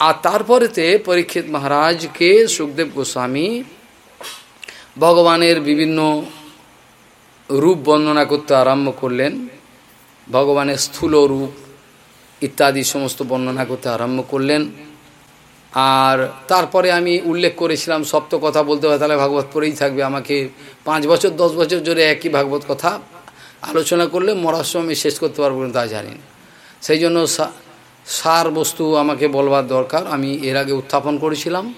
আর তারপরেতে পরীক্ষিত মহারাজকে সুখদেব গোস্বামী ভগবানের বিভিন্ন রূপ বর্ণনা করতে আরম্ভ করলেন, ভগবানের স্থূল রূপ ইত্যাদি সমস্ত বর্ণনা করতে আরম্ভ করলেন। আর তারপরে আমি উল্লেখ করেছিলাম, সপ্ত কথা বলতে হয়, তাহলে ভাগবত পরেই থাকবে আমাকে। পাঁচ বছর, দশ বছর জোরে একই ভাগবত কথা আলোচনা করলে মরার সময় শেষ করতে পারব না তা জানি সেই জন্য সার বস্তু আমাকে বলবার দরকার। আমি এর আগে উত্থাপন করেছিলাম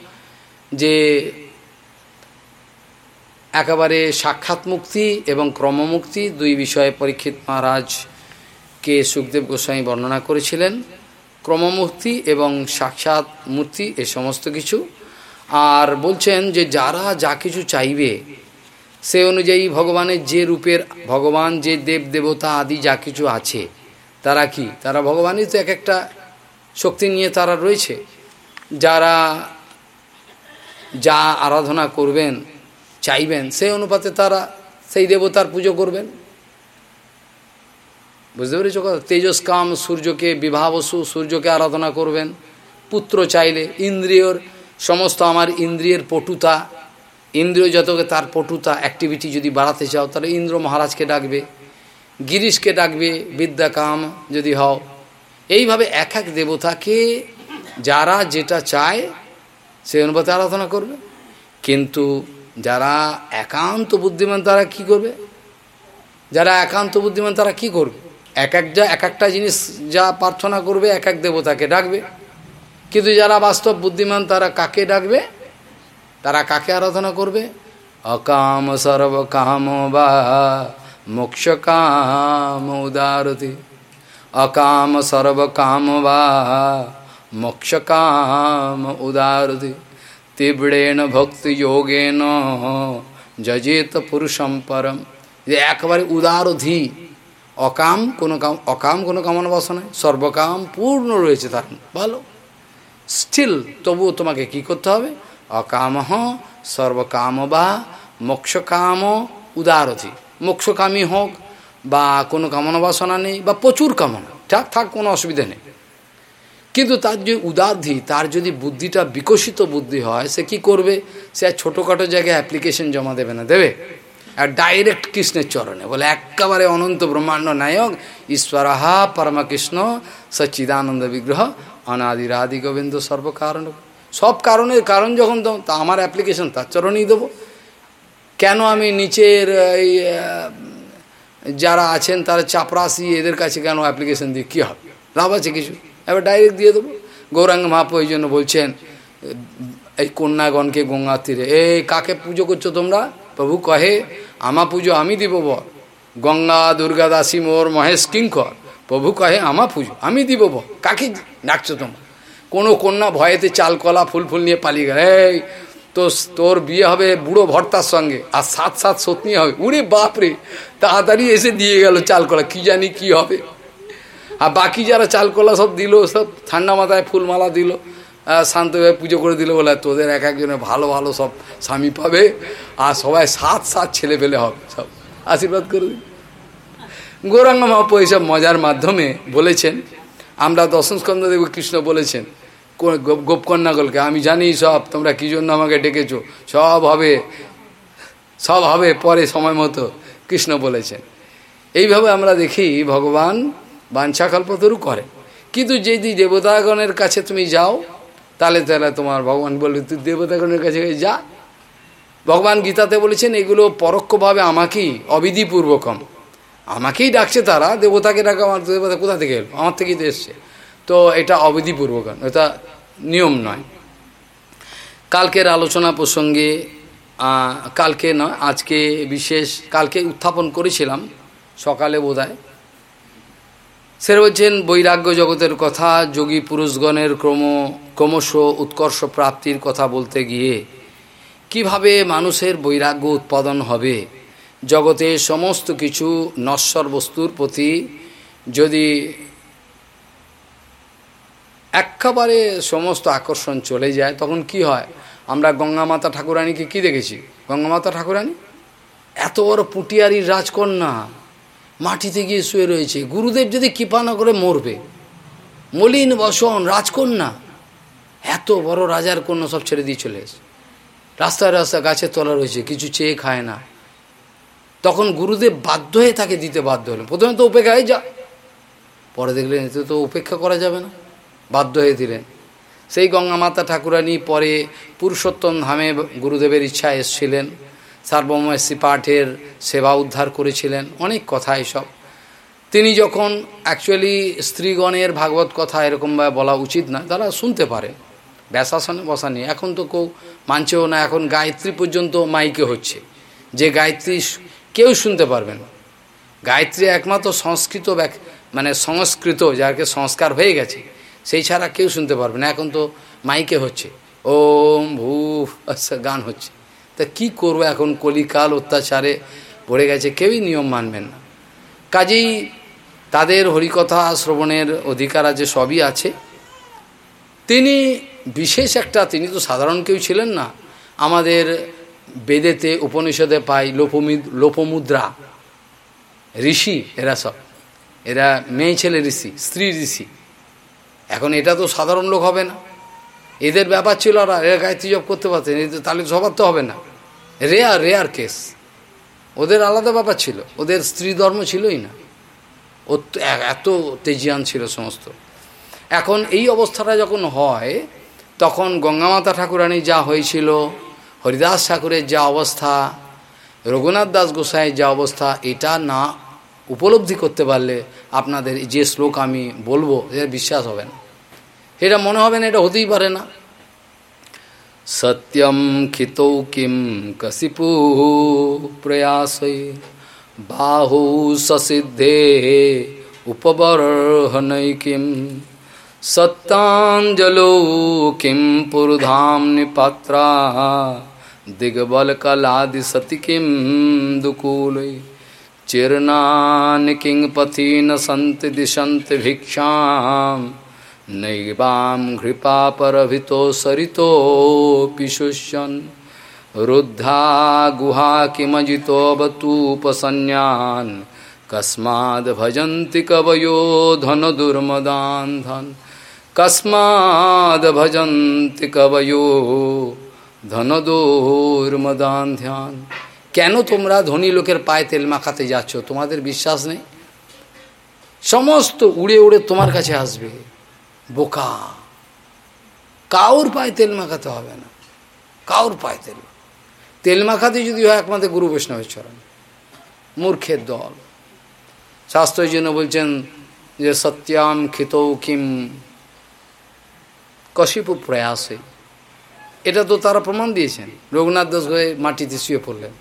যে একেবারে সাক্ষাৎ মুক্তি এবং ক্রমমুক্তি দুই বিষয়ে পরীক্ষিত মহারাজকে সুখদেব গোস্বামী বর্ণনা করেছিলেন। ক্রমমূর্তি এবং সাক্ষাৎ মূর্তি এ সমস্ত কিছু। আর বলছেন যে যারা যা কিছু চাইবে, সে অনুযায়ী ভগবানের যে রূপের, ভগবান যে দেব দেবতা আদি যা কিছু আছে, তারা কি? তারা ভগবানই তো এক একটা শক্তি নিয়ে তারা রয়েছে। যারা যা আরাধনা করবেন, চাইবেন, সেই অনুপাতে তারা সেই দেবতার পুজো করবেন। বুঝতে পেরেছ কথা? তেজস কাম সূর্যকে বিবাহবসু সূর্যকে আরাধনা করবেন। পুত্র চাইলে ইন্দ্রিয়র, সমস্ত আমার ইন্দ্রিয়ের পটুতা, ইন্দ্রিয় যতকে তার পটুতা অ্যাক্টিভিটি যদি বাড়াতে চাও, তাহলে ইন্দ্র মহারাজকে ডাকবে, গিরিশকে ডাকবে বিদ্যা কাম যদি হও। এইভাবে এক এক দেবতাকে যারা যেটা চায়, সে অনুপাতে আরাধনা করবে। কিন্তু যারা একান্ত বুদ্ধিমান, তারা কি করবে? যারা একান্ত বুদ্ধিমান, তারা কি করবে? এক এক যা, এক একটা জিনিস যা প্রার্থনা করবে, এক এক দেবতাকে ডাকবে। কিন্তু যারা বাস্তব বুদ্ধিমান, তারা কাকে ডাকবে? তারা কাকে আরাধনা করবে? অকাম সর্ব কাম বা মোক্ষ কাম উদারতি। কাম বা মোক্ষ কাম উদারতি তীব্রেণ ভক্তি যোগেন যজেত পুরুষম পরম যে একেবারে উদারধি। অকাম কোনো কাম অকাম কোনো কামনা বাসনায়। সর্বকাম পূর্ণ রয়েছে তার। ভালো। স্টিল তবুও তোমাকে কি করতে হবে? অকাম সর্বকাম বা মোক্ষকাম উদারথি মোক্ষকামী হোক বা কোনো কামনা বাসনা নেই, বা প্রচুর কামনা, থাক থাক, কোনো অসুবিধা নেই। কিন্তু তার যে উদারধি তার যদি বুদ্ধিটা বিকশিত বুদ্ধি হয়, সে কি করবে? সে আর ছোটোখাটো জায়গায় অ্যাপ্লিকেশন জমা দেবে না, দেবে? আর ডাইরেক্ট কৃষ্ণের চরণে বলে একেবারে অনন্ত ব্রহ্মাণ্ড নায়ক, ঈশ্বরাহা পরমকৃষ্ণ সচ্চিদানন্দ বিগ্রহ অনাদিরাদি গোবিন্দ সর্বকারণ। সব কারণের কারণ যখন তা আমার অ্যাপ্লিকেশন তার চরণেই দেবো। কেন আমি নিচের এই যারা আছেন, তারা চাপরাশি এদের কাছে কেন অ্যাপ্লিকেশন দিয়ে কী হবে? লাভ আছে কিছু? এবার ডাইরেক্ট দিয়ে দেবো। গৌরাঙ্গ মহাপ্রু এই জন্য বলছেন, এই কন্যাগণকে গঙ্গা তীরে। এই কাকে পুজো করছ তোমরা? প্রভু কহে আমা পুজো আমি দিব বর গঙ্গা, দুর্গা দাসী মোর, মহেশ কিঙ্কর। প্রভু কহে আমা পুজো আমি দিব বর কাকে ডাকছো তোমরা? কোনো কন্যা ভয়েতে চালকলা ফুল ফুল নিয়ে পালিয়ে গেল। এই তো তোর বিয়ে হবে বুড়ো ভর্তার সঙ্গে, আর সাত সাত সতনি হবে। উড়ে বাপরে, তাড়াতাড়ি এসে দিয়ে গেল চাল কলা, কী জানি কি হবে। আর বাকি যারা চাল কলা সব দিল, সব ঠান্ডা মাথায় ফুলমালা দিল শান্তভাবে পুজো করে দিল, বলে তোদের এক একজনে ভালো ভালো সব স্বামী পাবে, আর সবাই সাত সাত ছেলে পেলে হবে, সব আশীর্বাদ করে দিন। গৌরাঙ্গ মহাপ্রু এইসব মজার মাধ্যমে বলেছেন, আমরা দশম স্কন্ধ দেব কৃষ্ণ বলেছেন গোপকন্যাগলকে। আমি জানি সব, তোমরা কী জন্য আমাকে ডেকেছো? সব হবে সব হবে পরে সময় মতো, কৃষ্ণ বলেছেন। এইভাবে আমরা দেখি ভগবান বাঞ্ছাকল্পতরু করে। কিন্তু যদি দেবতাগণের কাছে তুমি যাও, তাহলে তাহলে তোমার ভগবান বলবে, তুই দেবতাগণের কাছে যা। ভগবান গীতাতে বলেছেন, এগুলো পরোক্ষভাবে আমাকেই, অবিধিপূর্বকম। আমাকেই ডাকছে তারা, দেবতাকে ডাকা, আমার দেবতা কোথা থেকে এলো? আমার থেকেই তো এসছে। তো এটা অবিধিপূর্বকম এটা নিয়ম নয়। কালকের আলোচনা প্রসঙ্গে কালকে নয়, আজকে বিশেষ, কালকে উত্থাপন করেছিলাম, সকালে বোধহয়। সেটা বলছেন, বৈরাগ্য জগতের কথা, যোগী পুরুষগণের ক্রম, ক্রমশ উৎকর্ষ প্রাপ্তির কথা বলতে গিয়ে, কীভাবে মানুষের বৈরাগ্য উৎপাদন হবে? জগতে সমস্ত কিছু নশ্বর বস্তুর প্রতি যদি একেবারে সমস্ত আকর্ষণ চলে যায়, তখন কি হয়? আমরা গঙ্গামাতা ঠাকুরানীকে কি দেখেছি? গঙ্গামাতা ঠাকুরানী? এত বড় পুটিয়ারির রাজকন্যা, মাটিতে গিয়ে শুয়ে রয়েছে। গুরুদেব যদি কৃপা না করে মরবে, মলিন বসন, রাজকন্যা, এত বড় রাজার কন্যা সব ছেড়ে দিয়ে চলে এসে রাস্তায় রাস্তায় গাছের তলা রয়েছে, কিছু চেয়ে খায় না। তখন গুরুদেব বাধ্য হয়ে তাকে দিতে বাধ্য হলেন। প্রথমে তো উপেক্ষায় যা, পরে দেখলেন এতে তো উপেক্ষা করা যাবে না। বাধ্য হয়ে দিলেন। সেই গঙ্গা মাতা ঠাকুরানী পরে পুরুষোত্তম ধামে গুরুদেবের ইচ্ছা এসছিলেন। সার্বময়সী পাঠের সেবা উদ্ধার করেছিলেন, অনেক কথা এসব। তিনি যখন অ্যাকচুয়ালি স্ত্রীগণের ভাগবত কথা এরকমভাবে বলা উচিত না, তারা শুনতে পারে ব্যাসাসনে বসা নেই। এখন তো কেউ মানছেও না, এখন গায়ত্রী পর্যন্ত মাইকে হচ্ছে। যে গায়ত্রী কেউ শুনতে পারবে না। গায়ত্রী একমাত্র সংস্কৃত মানে সংস্কৃত, যাকে সংস্কার হয়ে গেছে। সেই ছাড়া কেউ শুনতে পারবে না। এখন তো মাইকে হচ্ছে। ওম ভূ আচ্ছা গান হচ্ছে। তা কি করব এখন? কলিকাল অত্যাচারে পড়ে গেছে। কেউই নিয়ম মানবেন না। কাজেই তাদের হরিকথা শ্রবণের অধিকার আছে, সবই আছে। তিনি বিশেষ একটা, তিনি তো সাধারণ কেউ ছিলেন না। আমাদের বেদেতে উপনিষদে পাই লোপমিদ, লোপমুদ্রা। ঋষি, এরা সব। এরা মেয়ে, ছেলে, ঋষি, স্ত্রী, ঋষি। এখন এটা তো সাধারণ লোক হবে না। এদের ব্যাপার ছিল আর এরা গায়ত্রী জব করতে পারতেন তাহলে সবার তো হবে না। Rare rare case. ওদের আলাদা ব্যাপার ছিল, ওদের স্ত্রী ধর্ম ছিলই না। ও এত তেজিয়ান ছিল সমস্ত। এখন এই অবস্থাটা যখন হয়, তখন গঙ্গামাতা ঠাকুরানী যা হয়েছিল, হরিদাস ঠাকুরের যা অবস্থা, রঘুনাথ দাস গোসাইয়ের যা অবস্থা, এটা না উপলব্ধি করতে পারলে আপনাদের যে শ্লোক আমি বলব, এর বিশ্বাস হবে না। এটা মনে হবে না এটা হতেই পারে না সত্যম খিতৌ কিম কশিপু প্রয়াস বাহু সসিদ্ধে উপবর্হনৈ কিম সত্যাঞ্জলো কিম পুরুধাম নিপাত্রা দিগবলকলাদি সতি কিম দুকূলৈ चिरनानि किं पथि न सन्ति दिशन्ति भिक्षां नैवां घृपापरभितो सरितोऽपि शुष्यन् रुद्धा गुहा किमजितोऽवतूपसन्यान् कस्माद् भजन्ति कवयो धनदुर्मदान् धन् कस्माद् भजन्ति कवयो ধনদৌর্মদান ধ্যান কেন তোমরা ধনী লোকের পায়ে তেল মাখাতে যাচ্ছ তোমাদের বিশ্বাস নেই সমস্ত উড়ে উড়ে তোমার কাছে আসবে বোকা। কাউর পায়ে তেল মাখাতে হবে না। কাউর পায়ে তেল তেল মাখাতে যদি হয়, একমাত্র গুরু বৈষ্ণবের চরণ। মূর্খের দল। শাস্ত্রের জন্য বলছেন যে সত্যাম খিতৌ কিম কশিপু প্রয়াসে। এটা তো তারা প্রমাণ দিয়েছেন। রঘুনাথ দাস হয়ে মাটিতে শুয়ে পড়লেন।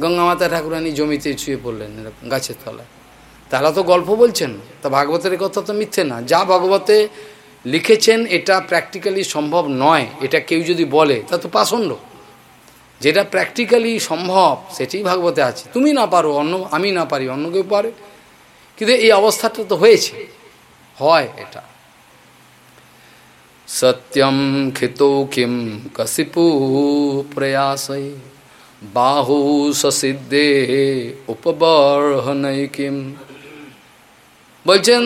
গঙ্গামাতা ঠাকুরানী জমিতে শুয়ে পড়লেন গাছের তলায়। তারা তো গল্প বলছেন। তা ভাগবতের কথা তো মিথ্যে না। যা ভাগবতে লিখেছেন, এটা প্র্যাকটিক্যালি সম্ভব নয়। এটা কেউ যদি বলে, তা তো পাষণ্ড। যেটা প্র্যাকটিক্যালি সম্ভব সেটি ভাগবতে আছে। তুমি না পারো, অন্য, আমি না পারি, অন্য কেউ পারে। কিন্তু এই অবস্থাটা তো হয়েছে। হয় এটা। সত্যম খিতৌ কিম কশিপু প্রয়াসই বাহু সসিদ্ধে উপবর্হনই কিম। বলছেন,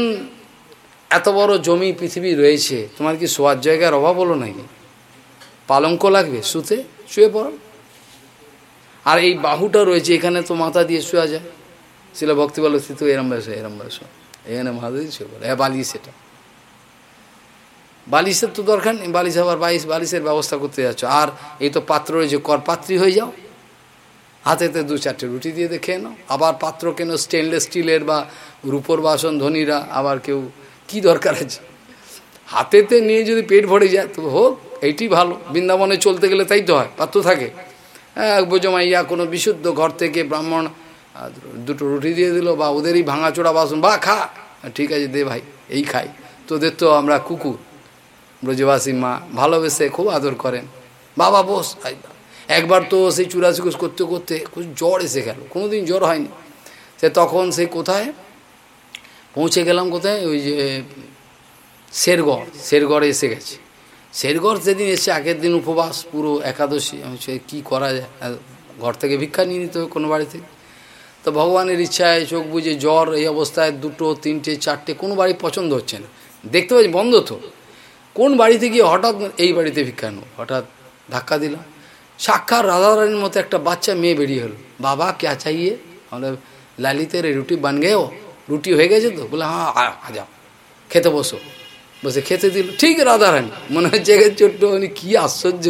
এত বড় জমি পৃথিবী রয়েছে, তোমার কি শোয়ার জায়গার অভাব হলো নাকি? পালঙ্ক লাগবে শুতে, শুয়ে পড়ো আর এই বাহুটা রয়েছে, এখানে তো মাথা দিয়ে শোয়া যায়। ছিল ভক্তি বলো তো এরম বয়স এরম বয়স। এখানে মাথা দিয়ে শুয়ে পড়ো। হ্যাঁ বালিশ এটা। বালিশের তো দরকার নেই, বালিশ আবার বাইশ, বালিশের ব্যবস্থা করতে যাচ্ছ। আর এই তো পাত্র রয়েছে, করপাত্রী হয়ে যাও। হাতেতে দু চারটে রুটি দিয়ে দেখে নাও। আবার পাত্র কেন স্টেনলেস স্টিলের বা রূপর বাসন ধনীরা আবার কেউ কি দরকার আছে? হাতেতে নিয়ে যদি পেট ভরে যায় তো হোক, এইটি ভালো। বৃন্দাবনে চলতে গেলে তাই তো হয়, পাত্র থাকে। হ্যাঁ বোঝমাইয়া কোনো বিশুদ্ধ ঘর থেকে ব্রাহ্মণ দুটো রুটি দিয়ে দিল, বা ওদেরই ভাঙাচোড়া বাসন, বা খা। ঠিক আছে, দে ভাই, এই খাই। তোদের তো আমরা কুকুর। ব্রজবাসী মা ভালোবেসে খুব আদর করেন। বাবা বস একবার তো সেই চুরাচুকুস করতে করতে জ্বর এসে গেল, কোনোদিন জ্বর হয়নি। সে তখন সেই কোথায়? পৌঁছে গেলাম কোথায়? ওই যে, শেরগড়, শেরগড়ে এসে গেছে। শেরগড় সেদিন এসে আগের দিন উপবাস, পুরো একাদশী, আমি কী করা যায়? ঘর থেকে ভিক্ষা নিয়ে নিতে হবে কোনো বাড়ি থেকে তো ভগবানের ইচ্ছায় চোখ বুঝে জ্বর এই অবস্থায় দুটো, তিনটে, চারটে, কোনো বাড়ি পছন্দ হচ্ছে না। দেখতে পাচ্ছি বন্ধ তো। কোন বাড়িতে গিয়ে হঠাৎ এই বাড়িতে ভিক্ষা নেব? হঠাৎ ধাক্কা দিলাম। সাক্ষাৎ রাধারানীর মতো একটা বাচ্চা মেয়ে বেরিয়ে হলো। বাবা, ক্যা চাইয়ে? আমরা লালিতের রুটি বান গেও রুটি হয়ে গেছে তো? বলে হ্যাঁ আ যাও, খেতে বসো। বসে খেতে দিল, ঠিক রাধারানী। মনে হচ্ছে ছোট্ট মানে কী আশ্চর্য।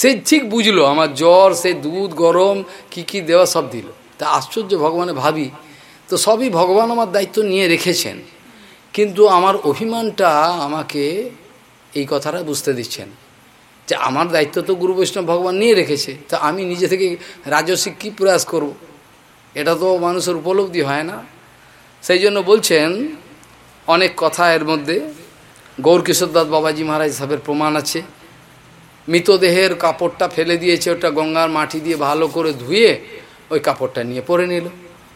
সে ঠিক বুঝলো, আমার জ্বর, সে দুধ গরম, কি কি দেওয়া সব দিল। তা আশ্চর্য ভগবানে ভাবি, তো সবই ভগবান আমার দায়িত্ব নিয়ে রেখেছেন, কিন্তু আমার অভিমানটা আমাকে এই কথাটা বুঝতে দিচ্ছেন। যে আমার দায়িত্ব তো গুরু বৈষ্ণব ভগবান নিয়ে রেখেছে। তো আমি নিজে থেকে রাজস্বিক কী প্রয়াস করব। এটা তো মানুষের উপলব্ধি হয় না। সেই জন্য বলছেন, অনেক কথা এর মধ্যে। গৌরকিশোরদাস বাবাজি মহারাজ সাহেবের প্রমাণ আছে। মৃতদেহের কাপড়টা ফেলে দিয়েছে, ওটা গঙ্গার মাটি দিয়ে ভালো করে ধুয়ে ওই কাপড়টা নিয়ে পরে নিল।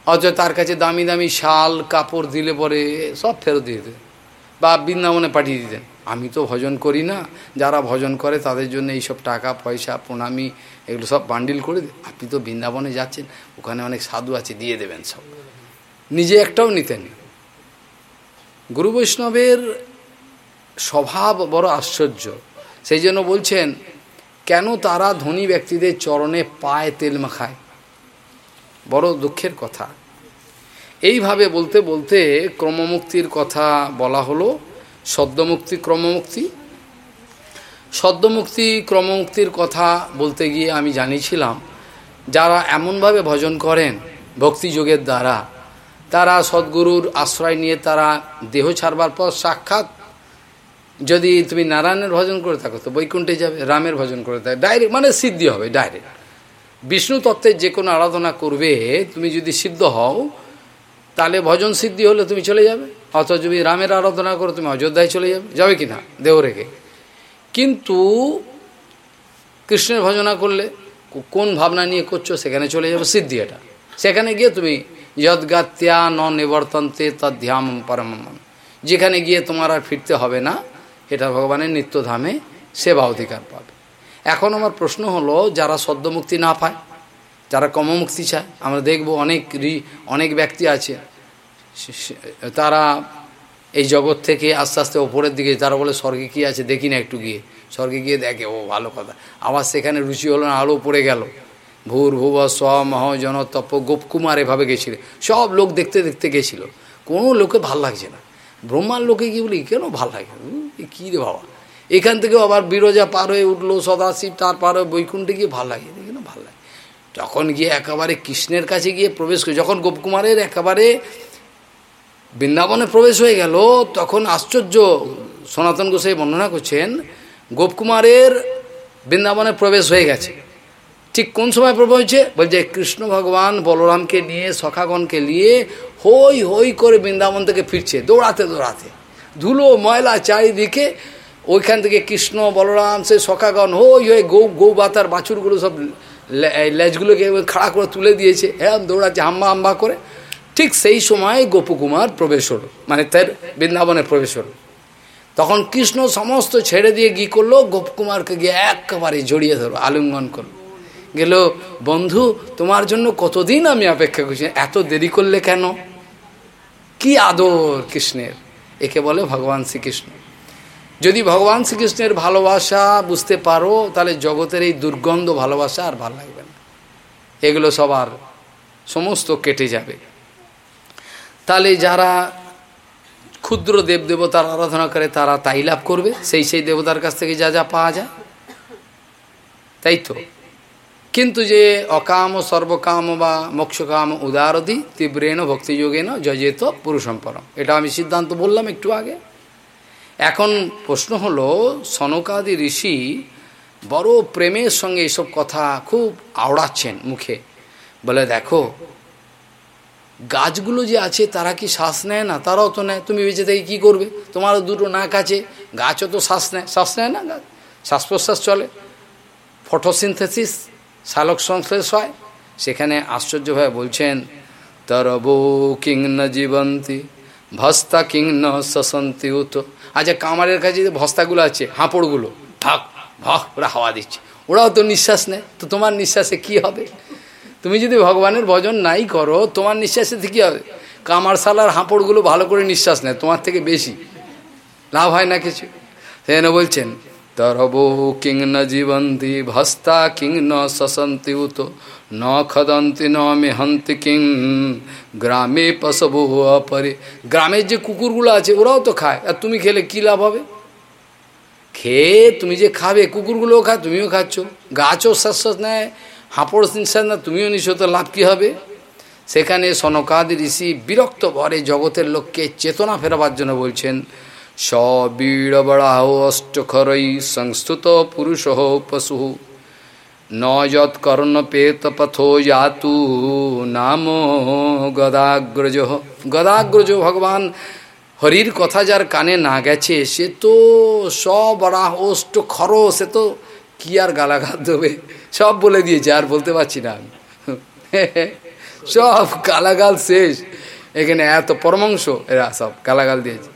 অথচ তার কাছে দামি দামি শাল, কাপড় দিলে পরে সব ফেরত দিয়ে দিতেন বা বৃন্দাবনে পাঠিয়ে দিতেন। আমি তো ভজন করি না। যারা ভজন করে তাদের জন্য এইসব টাকা, পয়সা, প্রণামী এগুলো সব বান্ডিল করে আপনি তো বৃন্দাবনে যাচ্ছেন, ওখানে অনেক সাধু আছে, দিয়ে দেবেন সব। নিজে একটাও নিতেন গুরু বৈষ্ণবের স্বভাব বড় আশ্চর্য। সেই জন্য বলছেন, কেন তারা ধনী ব্যক্তিদের চরণে পায়ে তেল মাখায়? বড় দুঃখের কথা। এইভাবে বলতে বলতে ক্রমমুক্তির কথা বলা হলো। সদ্যমুক্তি, ক্রমমুক্তি? সদ্যমুক্তি, ক্রমমুক্তির কথা বলতে গিয়ে আমি জানিয়েছিলাম, যারা এমনভাবে ভজন করেন ভক্তিযোগের দ্বারা, তারা সদ্গুরুর আশ্রয় নিয়ে তারা দেহ ছাড়বার পর সাক্ষাৎ যদি তুমি নারায়ণের ভজন করে থাকো, তো বৈকুণ্ঠে যাবে, রামের ভজন করে থাকো ডাইরেক্ট মানে সিদ্ধি হবে ডাইরেক্ট বিষ্ণু তত্ত্বের যে কোনো আরাধনা করবে, তুমি যদি সিদ্ধ হও তাহলে ভজন সিদ্ধি হলে তুমি চলে যাবে। অথচ যদি রামের আরাধনা করো, তুমি অযোধ্যায় চলে যাবে। যাবে কি না দেহ রেখে। কিন্তু কৃষ্ণের ভজনা করলে কোন ভাবনা নিয়ে করছ, সেখানে চলে যাবে সিদ্ধি এটা। সেখানে গিয়ে তুমি যদ্গাত্যা ন নিবর্তন্তে তদ্ধ্যাম পরমন যেখানে গিয়ে তোমার আর ফিরতে হবে না, এটা ভগবানের নিত্যধামে সেবা অধিকার পাবে। এখন আমার প্রশ্ন হলো, যারা সদ্যমুক্তি না পায় যারা কর্মমুক্তি চায়, আমরা দেখব অনেক অনেক ব্যক্তি আছে। তারা এই জগৎ থেকে আস্তে আস্তে ওপরের দিকে, তারা বলে, স্বর্গে কী আছে? দেখি না একটু গিয়ে। স্বর্গে গিয়ে দেখে, ও, ভালো কথা। আবার সেখানে রুচি হলো না, আলো পড়ে গেল। ভূর, ভুব স মহ, জন, তপ গোপকুমার এভাবে গেছিল। সব লোক দেখতে দেখতে গেছিল। কোনো লোকে ভালো লাগছে না। ব্রহ্মার লোকে কি বলি, কেন ভালো লাগে কী রে বাবা? এখান থেকেও আবার বিরজা পার হয়ে উঠল, সদাশিব তার পার হয়ে বৈকুণ্ঠে গিয়ে ভালো লাগে কেন ভালো লাগে যখন গিয়ে একেবারে কৃষ্ণের কাছে গিয়ে প্রবেশ করে, যখন গোপকুমারের একেবারে বৃন্দাবনে প্রবেশ হয়ে গেল, তখন আশ্চর্য সনাতন গোসাই বর্ণনা করছেন, গোপকুমারের বৃন্দাবনে প্রবেশ হয়ে গেছে। ঠিক কোন সময় প্রবেশ হয়েছে? বলছে, কৃষ্ণ ভগবান বলরামকে নিয়ে, সখাগণকে নিয়ে হই হই করে বৃন্দাবন থেকে ফিরছে, দৌড়াতে দৌড়াতে। ধুলো, ময়লা চারিদিকে, ওইখান থেকে কৃষ্ণ, বলরাম, সে সখাগণ হই হই গৌ গৌ বাতার বাছুরগুলো সব লেজগুলোকে খাড়া করে তুলে দিয়েছে। হ্যাঁ দৌড়াচ্ছে, হাম্বা হাম্বা করে। ঠিক সেই সময় গোপকুমার প্রবেশ হলো মানে তার বৃন্দাবনে প্রবেশ হল। তখন কৃষ্ণ সমস্ত ছেড়ে দিয়ে গি করল? গোপকুমারকে গিয়ে একেবারে জড়িয়ে ধরো আলিঙ্গন করল। গেল, বন্ধু, তোমার জন্য কতদিন আমি অপেক্ষা করছি? এত দেরি করলে কেন? কি আদর কৃষ্ণের? একে বলে ভগবান শ্রীকৃষ্ণ। যদি ভগবান শ্রীকৃষ্ণের ভালোবাসা বুঝতে পারো, তাহলে জগতের এই দুর্গন্ধ ভালোবাসা আর ভালো লাগবে না। এগুলো সবার সমস্ত কেটে যাবে। তাহলে যারা ক্ষুদ্র দেবদেবতার আরাধনা করে, তারা তাই লাভ করবে। সেই সেই দেবতার কাছ থেকে যা যা পাওয়া যায়। তাই তো? কিন্তু যে অকাম, সর্বকাম বা মোক্ষকাম উদারদি তীব্রেণ ভক্তিযোগেন যজেত পুরুষম্পরম। এটা আমি সিদ্ধান্ত বললাম একটু আগে। এখন প্রশ্ন হলো, সনকাদি ঋষি বড় প্রেমের সঙ্গে এসব কথা খুব আওড়াচ্ছেন মুখে। বলে, দেখো, গাছগুলো যে আছে তারা কি শ্বাস নেয় না? তারাও তো নেয়। তুমি বেঁচে থেকে কী করবে? তোমারও দুটো নাক আছে, গাছও তো শ্বাস নেয়। শ্বাস নেয় না গাছ? শ্বাস প্রশ্বাস চলে। ফটোসিনথেসিস শালক সংশ্লেষ হয়। সেখানে আশ্চর্যভাবে বলছেন, তরবো কিং ন জীবন্তী, ভস্তা কিং ন শসন্তি উত। আচ্ছা কামারের কাছে যে ভস্তাগুলো আছে, হাঁপড়গুলো ভাক ভাক ওরা হাওয়া দিচ্ছে। ওরাও তো নিঃশ্বাস নেয়। তো তোমার নিঃশ্বাসে কি হবে? তুমি যদি ভগবানের ভজন নাই করো, তোমার নিঃশ্বাসে কী হবে? কামার কামারশালার হাঁপড়গুলো ভালো করে নিঃশ্বাস নেয়, তোমার থেকে বেশি। লাভ হয় না কিছু। সেখানে বলছেন তরবো কিং ন জীবন্তি ভস্তা কিং ন সসন্তি উত ন খদন্তি ন মেহন্তি কিং গ্রামে পশবু অপরে গ্রামের যে কুকুরগুলো আছে, ওরাও তো খায়। আর তুমি খেলে কী লাভ হবে? খেয়ে তুমি যে খাবে, কুকুরগুলোও খায়, তুমিও খাচ্ছ। গাছও শ্বাস নেয়, হাঁপড় নিঃশ্বাস না, তুমিও নিশ্চয় তো লাভ কী হবে? সেখানে সনকাদি ঋষি বিরক্ত ভরে জগতের লোককে চেতনা ফেরাবার জন্য বলছেন সবীড়বড়াহ অষ্টখরৈ সংস্তুত পুরুষ পশু। ন যৎকর্ণপেত পথো যাতু নাম গদাগ্রজ। গদাগ্রজ ভগবান, হরির কথা যার কানে না গেছে, সে তো সবড়াহ অষ্ট খর সে তো কি আর গালাঘাত দেবে? সব বলে দিয়েছে, আর বলতে পারছি না আমি। সব গালাগাল শেষ। এখানে এত পরমাংশ, এরা সব গালাগাল দিয়েছে।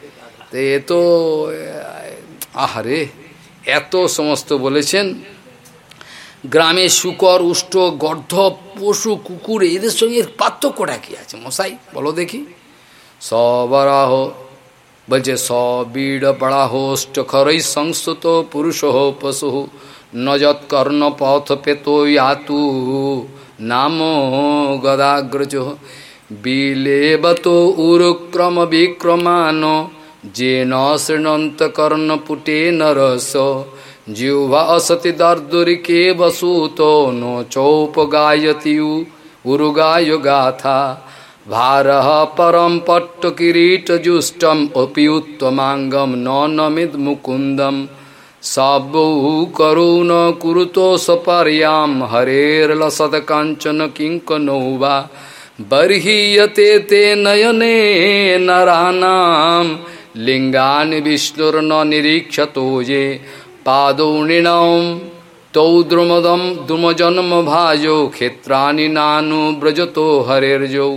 এ তো আহারে, এত সমস্ত বলেছেন। গ্রামে শুকর, উষ্ট, গর্ধ, পশু, কুকুর, এদের সঙ্গে পার্থক্যটা কি আছে মশাই? বলো দেখি। সবরাহ, বলছে সবিড় পড়াহ খরই সংস্তুত পুরুষ পশু নজৎ কর্ণ পথ পেত ইয়াতু নাম গদাগ্রজ বিলেবত উরক্রম বিক্রমান যে নৃণন্তকর্ণপুটে নরস জিহ্ভাসতি দর্দরিকে বসুত নো চৌপগায়তিউ উরুগায় গাথা ভারহ পরম পট্ট কিরীটজুষ্টম অপি উত্তমাঙ্গম নমিদ মুকুন্দম সবহু করুণ কুরুতো সপরিয়াম হরের্লসত কাঞ্চন কিঙ্কনৌবা বর্হীয়তে তে নয়নে নরানাম লিঙ্গান বিষ্ণুর্ন নিরীক্ষত যে পাদৌ নৃণম তৌ দ্রুমদম দ্রুমজন্ম ভাজ ক্ষেত্রানি নানু ব্রজত হরের যৌ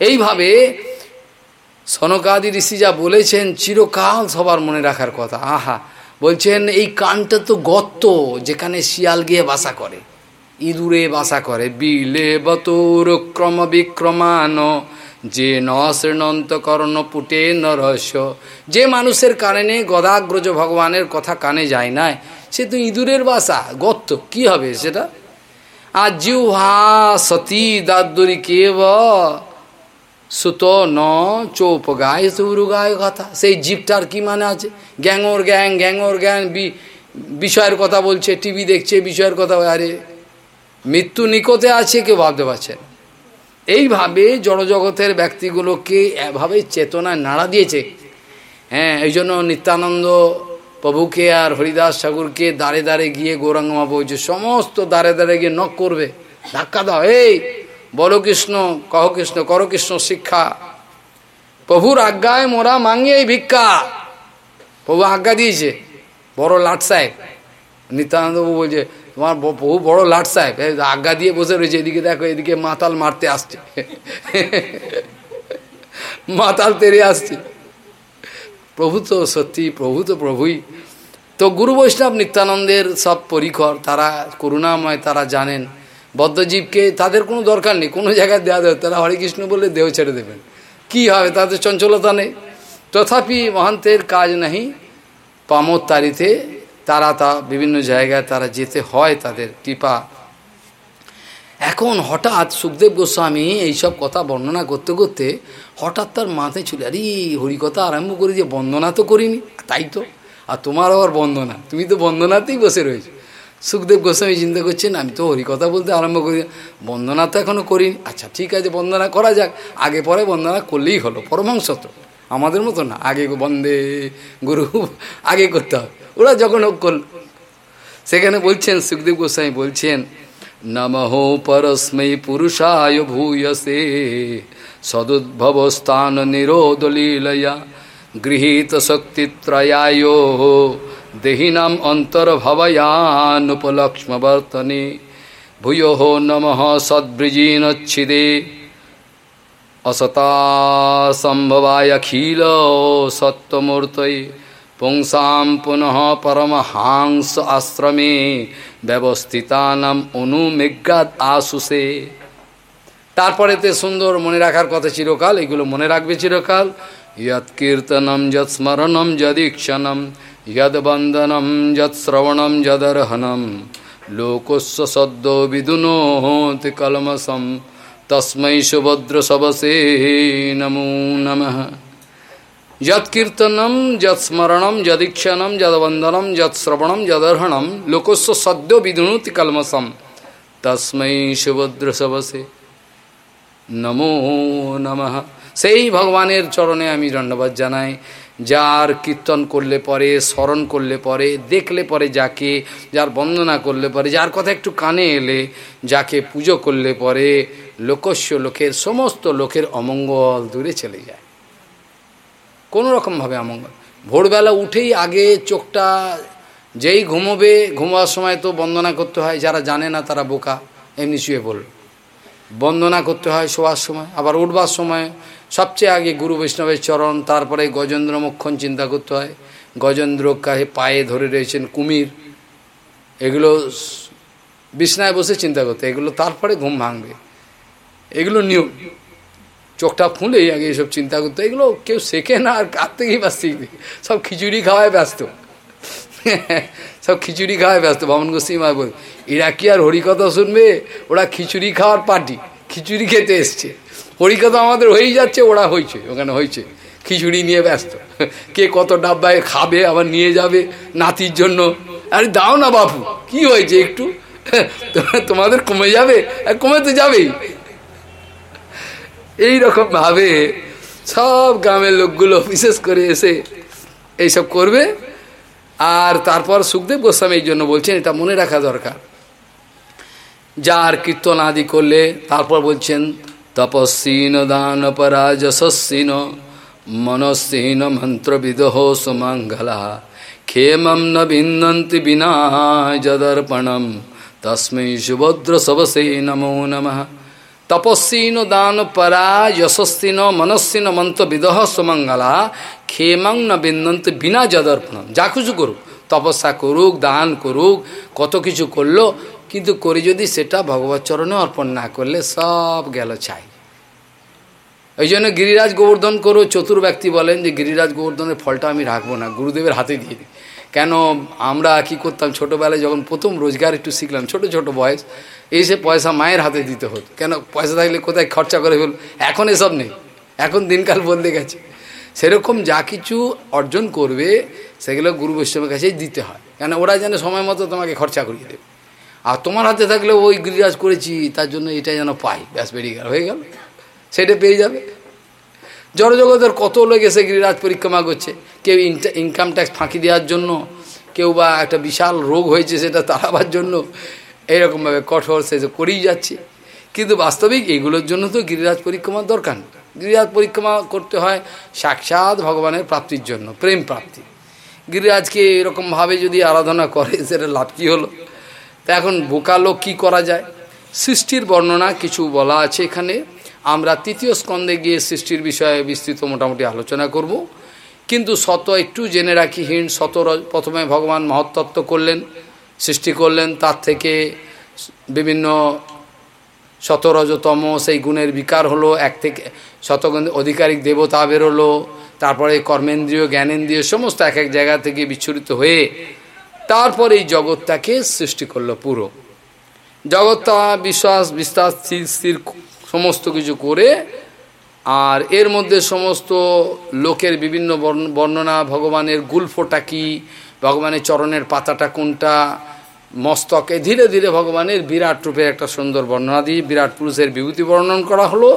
এইভাবে সনকাদি ঋষি যা বলেছেন চিরকাল সবার মনে রাখার কথা। আহা, বলছেন এই কানটা তো গত্ত, যেখানে শিয়াল গিয়ে বাসা করে, ইঁদুরে বাসা করে। বিলে বতর ক্রম বিক্রমান যে ন শৃণন্ত কর্ণ পুটে ন রহস্য। যে মানুষের কারণে গদাগ্রজ ভগবানের কথা কানে যায় না সে তো ইঁদুরের বাসা। গত্ত, কি হবে সেটা? আর জিহ্বা সতী দাদুরি কেব সুত ন চোপ গায়ে সুরু গায়ে কথা। সেই জীবটার কি মানে আছে? গ্যাংর গ্যাং গ্যাংর গ্যাং বিষয়ের কথা বলছে, টিভি দেখছে, বিষয়ের কথা আরে, মৃত্যু নিকটে আছে কেউ ভাবতে পারছেন এইভাবে জড়জগতের ব্যক্তিগুলোকে এভাবে চেতনায় নাড়া দিয়েছে। হ্যাঁ এই জন্য নিত্যানন্দ প্রভুকে আর হরিদাস ঠাকুরকে দাঁড়ে দাঁড়ে গিয়ে গৌরাঙ্গমা বলছে সমস্ত দাঁড়ে দাঁড়ে গিয়ে নক করবে, ধাক্কা দাও, এই, বলো কৃষ্ণ, কহ কৃষ্ণ, কর কৃষ্ণ শিক্ষা। প্রভুর আজ্ঞায় মোরা এই ভিক্ষা। প্রভু আজ্ঞা দিয়েছে, বড় লাট সাহেব নিত্যানন্দ বাবু বলছে তোমার বহু বড় লাট সাহেব। আজ্ঞা দিয়ে বসে রয়েছে, এদিকে দেখো, এদিকে মাতাল মারতে আসছে। মাতাল তেরে আসছে। প্রভু তো সত্যি, প্রভু তো প্রভুই। তো গুরু বৈষ্ণব নিত্যানন্দের সব পরিকর, তারা করুণাময়, তারা জানেন। বদ্ধজীবকে তাদের কোনো দরকার নেই, কোনো জায়গায় দেওয়া দেবে তারা হরে কৃষ্ণ বললে দেহ ছেড়ে দেবেন। কি হবে তাদের চঞ্চলতা নেই। তথাপি মহান্তের কাজ নাহি পামর তারিতে তারা তা বিভিন্ন জায়গায় তারা যেতে হয় তাদের কৃপা। এখন হঠাৎ সুখদেব গোস্বামী এইসব কথা বর্ণনা করতে করতে হঠাৎ তার মাথায় চলে আরে, হরিকথা আরম্ভ করে যে বন্দনা তো করিনি। তাই তো, আর তোমার আবার বন্দনা, তুমি তো বন্দনাতেই বসে রয়েছো। সুখদেব গোস্বামী চিন্তা করছেন, আমি তো হরিকথা বলতে আরম্ভ করি, বন্দনা তো এখনও করিনি। আচ্ছা ঠিক আছে, বন্দনা করা যাক, আগে পরে বন্দনা করলেই হলো পরমাংশ তো আমাদের মতো না। আগে বন্দে গুরু, আগে করতে হবে। ওরা যখন করল সেখানে বলছেন, সুখদেব গোস্বামী বলছেন নমঃ পরস্मै পুরুষায় ভূয়সে, সদুদ্ভবস্থান নিরোদলীলয়া গৃহীত শক্তিত্রয়ায়, দেহিনাম অন্তর্ভবয়ানুপলক্ষ্মবর্তনে ভূয় নমঃ সদ্বৃজিনচ্ছিদে। असतासम्भवायखिल सत्त्वमूर्तये पुंसां पुनः परमहांस आश्रमे ব্যবস্থিতানাম অনুমেঘাত আসুসে তারপরেতে সুন্দর মনে রাখার কথা চিরকাল এগুলো মনে রাখবে চিরকাল ইয়ৎ কীর্তনম যৎ স্মরণম যদীক্ষণম यद्वन्दनं यत्श्रवणं यदर्हनं लोकस्य सद्यो विदुनोति कल्मषं তস্মৈ সুভদ্রশবসে নমো নম। যৎকীর্তনম, যৎস্মরণম, যদীক্ষণম, যদবন্দনম, যৎশ্রবণম যদর্হণম লোকস্ব সদ্য বিধুনুতি কলমসম। তস্মৈ সুভদ্রশবসে নমো নম। সেই ভগবানের চরণে আমি দণ্ডবাদ জানাই। যার কীর্তন করলে পরে, স্মরণ করলে পরে, দেখলে পরে যাকে, যার বন্দনা করলে পরে, যার কথা একটু কানে এলে, যাকে পুজো করলে পরে লোকস্য লোকের, সমস্ত লোকের অমঙ্গল দূরে চলে যায়। কোনো রকমভাবে অমঙ্গল। ভোরবেলা উঠেই আগে চোখটা যেই ঘুমোবে ঘুমাবার সময় তো বন্দনা করতে হয়, যারা জানে না তারা বোকা, এমনি শুয়ে পড়ল। বন্দনা করতে হয় শোয়ার সময়, আবার উঠবার সময় সবচেয়ে আগে গুরু বৈষ্ণবের চরণ, তারপরে গজেন্দ্র মক্ষণ চিন্তা করতে হয়। গজেন্দ্র কাহে পায়ে ধরে রয়েছেন কুমির। এগুলো বিছনায় বসে চিন্তা করতে এগুলো তারপরে ঘুম ভাঙবে। এগুলো নিয়ম চোখটা ফুলেই আগে এসব চিন্তা করতে এগুলো কেউ শেখে না আর কার থেকেই বা শিখবে? সব খিচুড়ি খাওয়ায় ব্যস্ত। সব খিচুড়ি খাওয়ায় ব্যস্ত। বামন গোস্বী মা বল এরা কি আর হরিকথা শুনবে? ওরা খিচুড়ি খাওয়ার পার্টি। খিচুড়ি খেতে এসছে। হরিকথা আমাদের হয়েই যাচ্ছে, ওরা হয়েছে, ওখানে হয়েছে। খিচুড়ি নিয়ে ব্যস্ত। কে কত ডাব্বায় খাবে, আবার নিয়ে যাবে নাতির জন্য। আরে দাও না বাপু, কি হয়েছে একটু? তোমাদের কমে যাবে? কমে তো যাবেই। এইরকম ভাবে সব গ্রামের লোকগুলো বিশেষ করে এসে এইসব করবে। আর তারপর সুখদেব গোস্বামী এই জন্য বলছেন, এটা মনে রাখা দরকার। যার কীর্তন আদি করলে, তারপর বলছেন তপস্বীন দান পরাজসীন মনস্বীন মন্ত্রবিদহ সুমঙ্গলা। ক্ষেমম ন বিন্দন্তি বিনা যদর্পণম তস্মৈ সুভদ্র সবসে নমো নমঃ। তপস্বীন দান পরা যশস্বিন মনস্বিন মন্ত্রবিদ সুমঙ্গলা। ক্ষেমং ন বিন্দন্ত বিনা যদর্পণম যা কিছু করুক, তপস্যা করুক, দান করুক, কত কিছু করল কিন্তু করে যদি সেটা ভগবত চরণে অর্পণ না করলে সব গেল চাই ওই জন্য গিরিরাজ গোবর্ধন করো, চতুর ব্যক্তি বলেন যে গিরিরাজ গোবর্ধনের ফলটা আমি রাখব না, গুরুদেবের হাতে দিয়ে দিই। কেন আমরা কি করতাম? ছোটোবেলায় যখন প্রথম রোজগার একটু শিখলাম, ছোট ছোট বয়স, এসে পয়সা মায়ের হাতে দিতে হতো। কেন পয়সা থাকলে কোথায় খরচা করে ফেল এখন এসব নেই, এখন দিনকাল বদলে গেছে। সেরকম যা কিছু অর্জন করবে, সেগুলো গুরু বৈষ্ণবের কাছেই দিতে হয়। কেন ওরা যেন সময় মতো তোমাকে খরচা করিয়ে দেবে। আর তোমার হাতে থাকলে ওই গিরিরাজ করেছি, তার জন্য এটা যেন পাই। ব্যাস, বেরিয়ে গেল, হয়ে গেল। সেটা পেয়ে যাবে। জড়জগতের কত লোক এসে গিরিরাজ পরিক্রমা করছে। কেউ ইনকাম ট্যাক্স ফাঁকি দেওয়ার জন্য, কেউ বা একটা বিশাল রোগ হয়েছে সেটা তাড়াবার জন্য, এইরকমভাবে কঠোর সে করেই যাচ্ছে। কিন্তু বাস্তবিক এগুলোর জন্য তো গিরিরাজ পরিক্রমার দরকার। গিরিরাজ পরিক্রমা করতে হয় সাক্ষাৎ ভগবানের প্রাপ্তির জন্য, প্রেম প্রাপ্তি। গিরিরাজকে এরকমভাবে যদি আরাধনা করে, সেটা লাভ কী হলো? তা এখন বোকা লোক কী করা যায়? সৃষ্টির বর্ণনা কিছু বলা আছে এখানে। আমরা তৃতীয় স্কন্ধে গিয়ে সৃষ্টির বিষয়ে বিস্তৃত মোটামুটি আলোচনা করব। কিন্তু শত একটু জেনে রাখি হিণ শত প্রথমে ভগবান মহত্তত্ত্ব করলেন, সৃষ্টি করলেন, তার থেকে বিভিন্ন শতরজতম সেই গুণের বিকার হলো, এক থেকে শতগুণ অধিকারিক দেবতা বেরোলো, তারপরে কর্মেন্দ্রীয়, জ্ঞানেন্দ্রীয়, সমস্ত এক এক জায়গা থেকে বিচ্ছুরিত হয়ে তারপর এই জগৎটাকে সৃষ্টি করল পুরো। জগৎটা, বিশ্বাস, বিস্তার, স্থির স্থির, সমস্ত কিছু করে, আর এর মধ্যে সমস্ত লোকের বিভিন্ন বর্ণনা, ভগবানের গুলফোটা কি, ভগবানের চরণের পাতাটা কোনটা, মস্তকে ধীরে ধীরে ভগবানের বিরাট রূপের একটা সুন্দর বর্ণনা দিয়ে বিরাট পুরুষের বিভূতি বর্ণন করা হলো।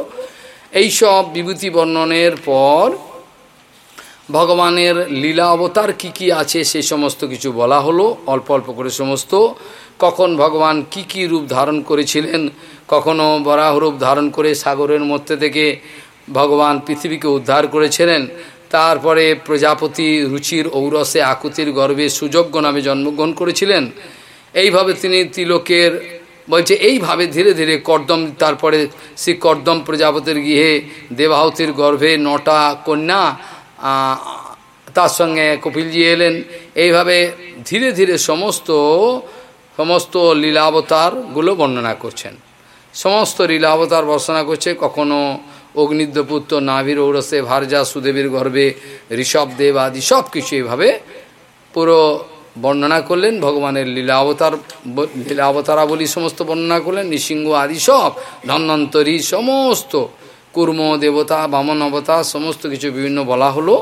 এইসব বিভূতি বর্ণনের পর ভগবানের লীলা অবতার কি কি আছে সেই সমস্ত কিছু বলা হলো। অল্প অল্প করে সমস্ত। কখন ভগবান কি কি রূপ ধারণ করেছিলেন, কখনো বরাহ রূপ ধারণ করে সাগরের মধ্যে থেকে ভগবান পৃথিবীকে উদ্ধার করেছিলেন, তারপরে প্রজাপতি রুচির ঔরসে আকুতির গর্ভে সুযোগ্য নামে জন্মগ্রহণ করেছিলেন। এইভাবে তিনি তিলকের বলছে, এইভাবে ধীরে ধীরে কর্দম, তারপরে শ্রী কর্দম প্রজাপতির গৃহে দেবাহতির গর্ভে নটা কন্যা তার সঙ্গে কপিলজি এলেন। এইভাবে ধীরে ধীরে সমস্ত সমস্ত লীলাবতারগুলো বর্ণনা করছেন। সমস্ত লীলাবতার বর্ণনা করছে কখনো অগ্নিদ্যপুত্র নাভির ঔরসে ভারজা সুদেবীর গর্ভে, ঋষভ দেব আদি সব কিছু এইভাবে পুরো বর্ণনা করলেন। ভগবানের লীলা অবতার লীলা অবতারাবলী সমস্ত বর্ণনা করলেন। নৃসিংহ আদি সব, ধন্বন্তরী সমস্ত কুর্ম, দেবতা, বামন অবতার সমস্ত কিছু বিভিন্ন বলা হলো।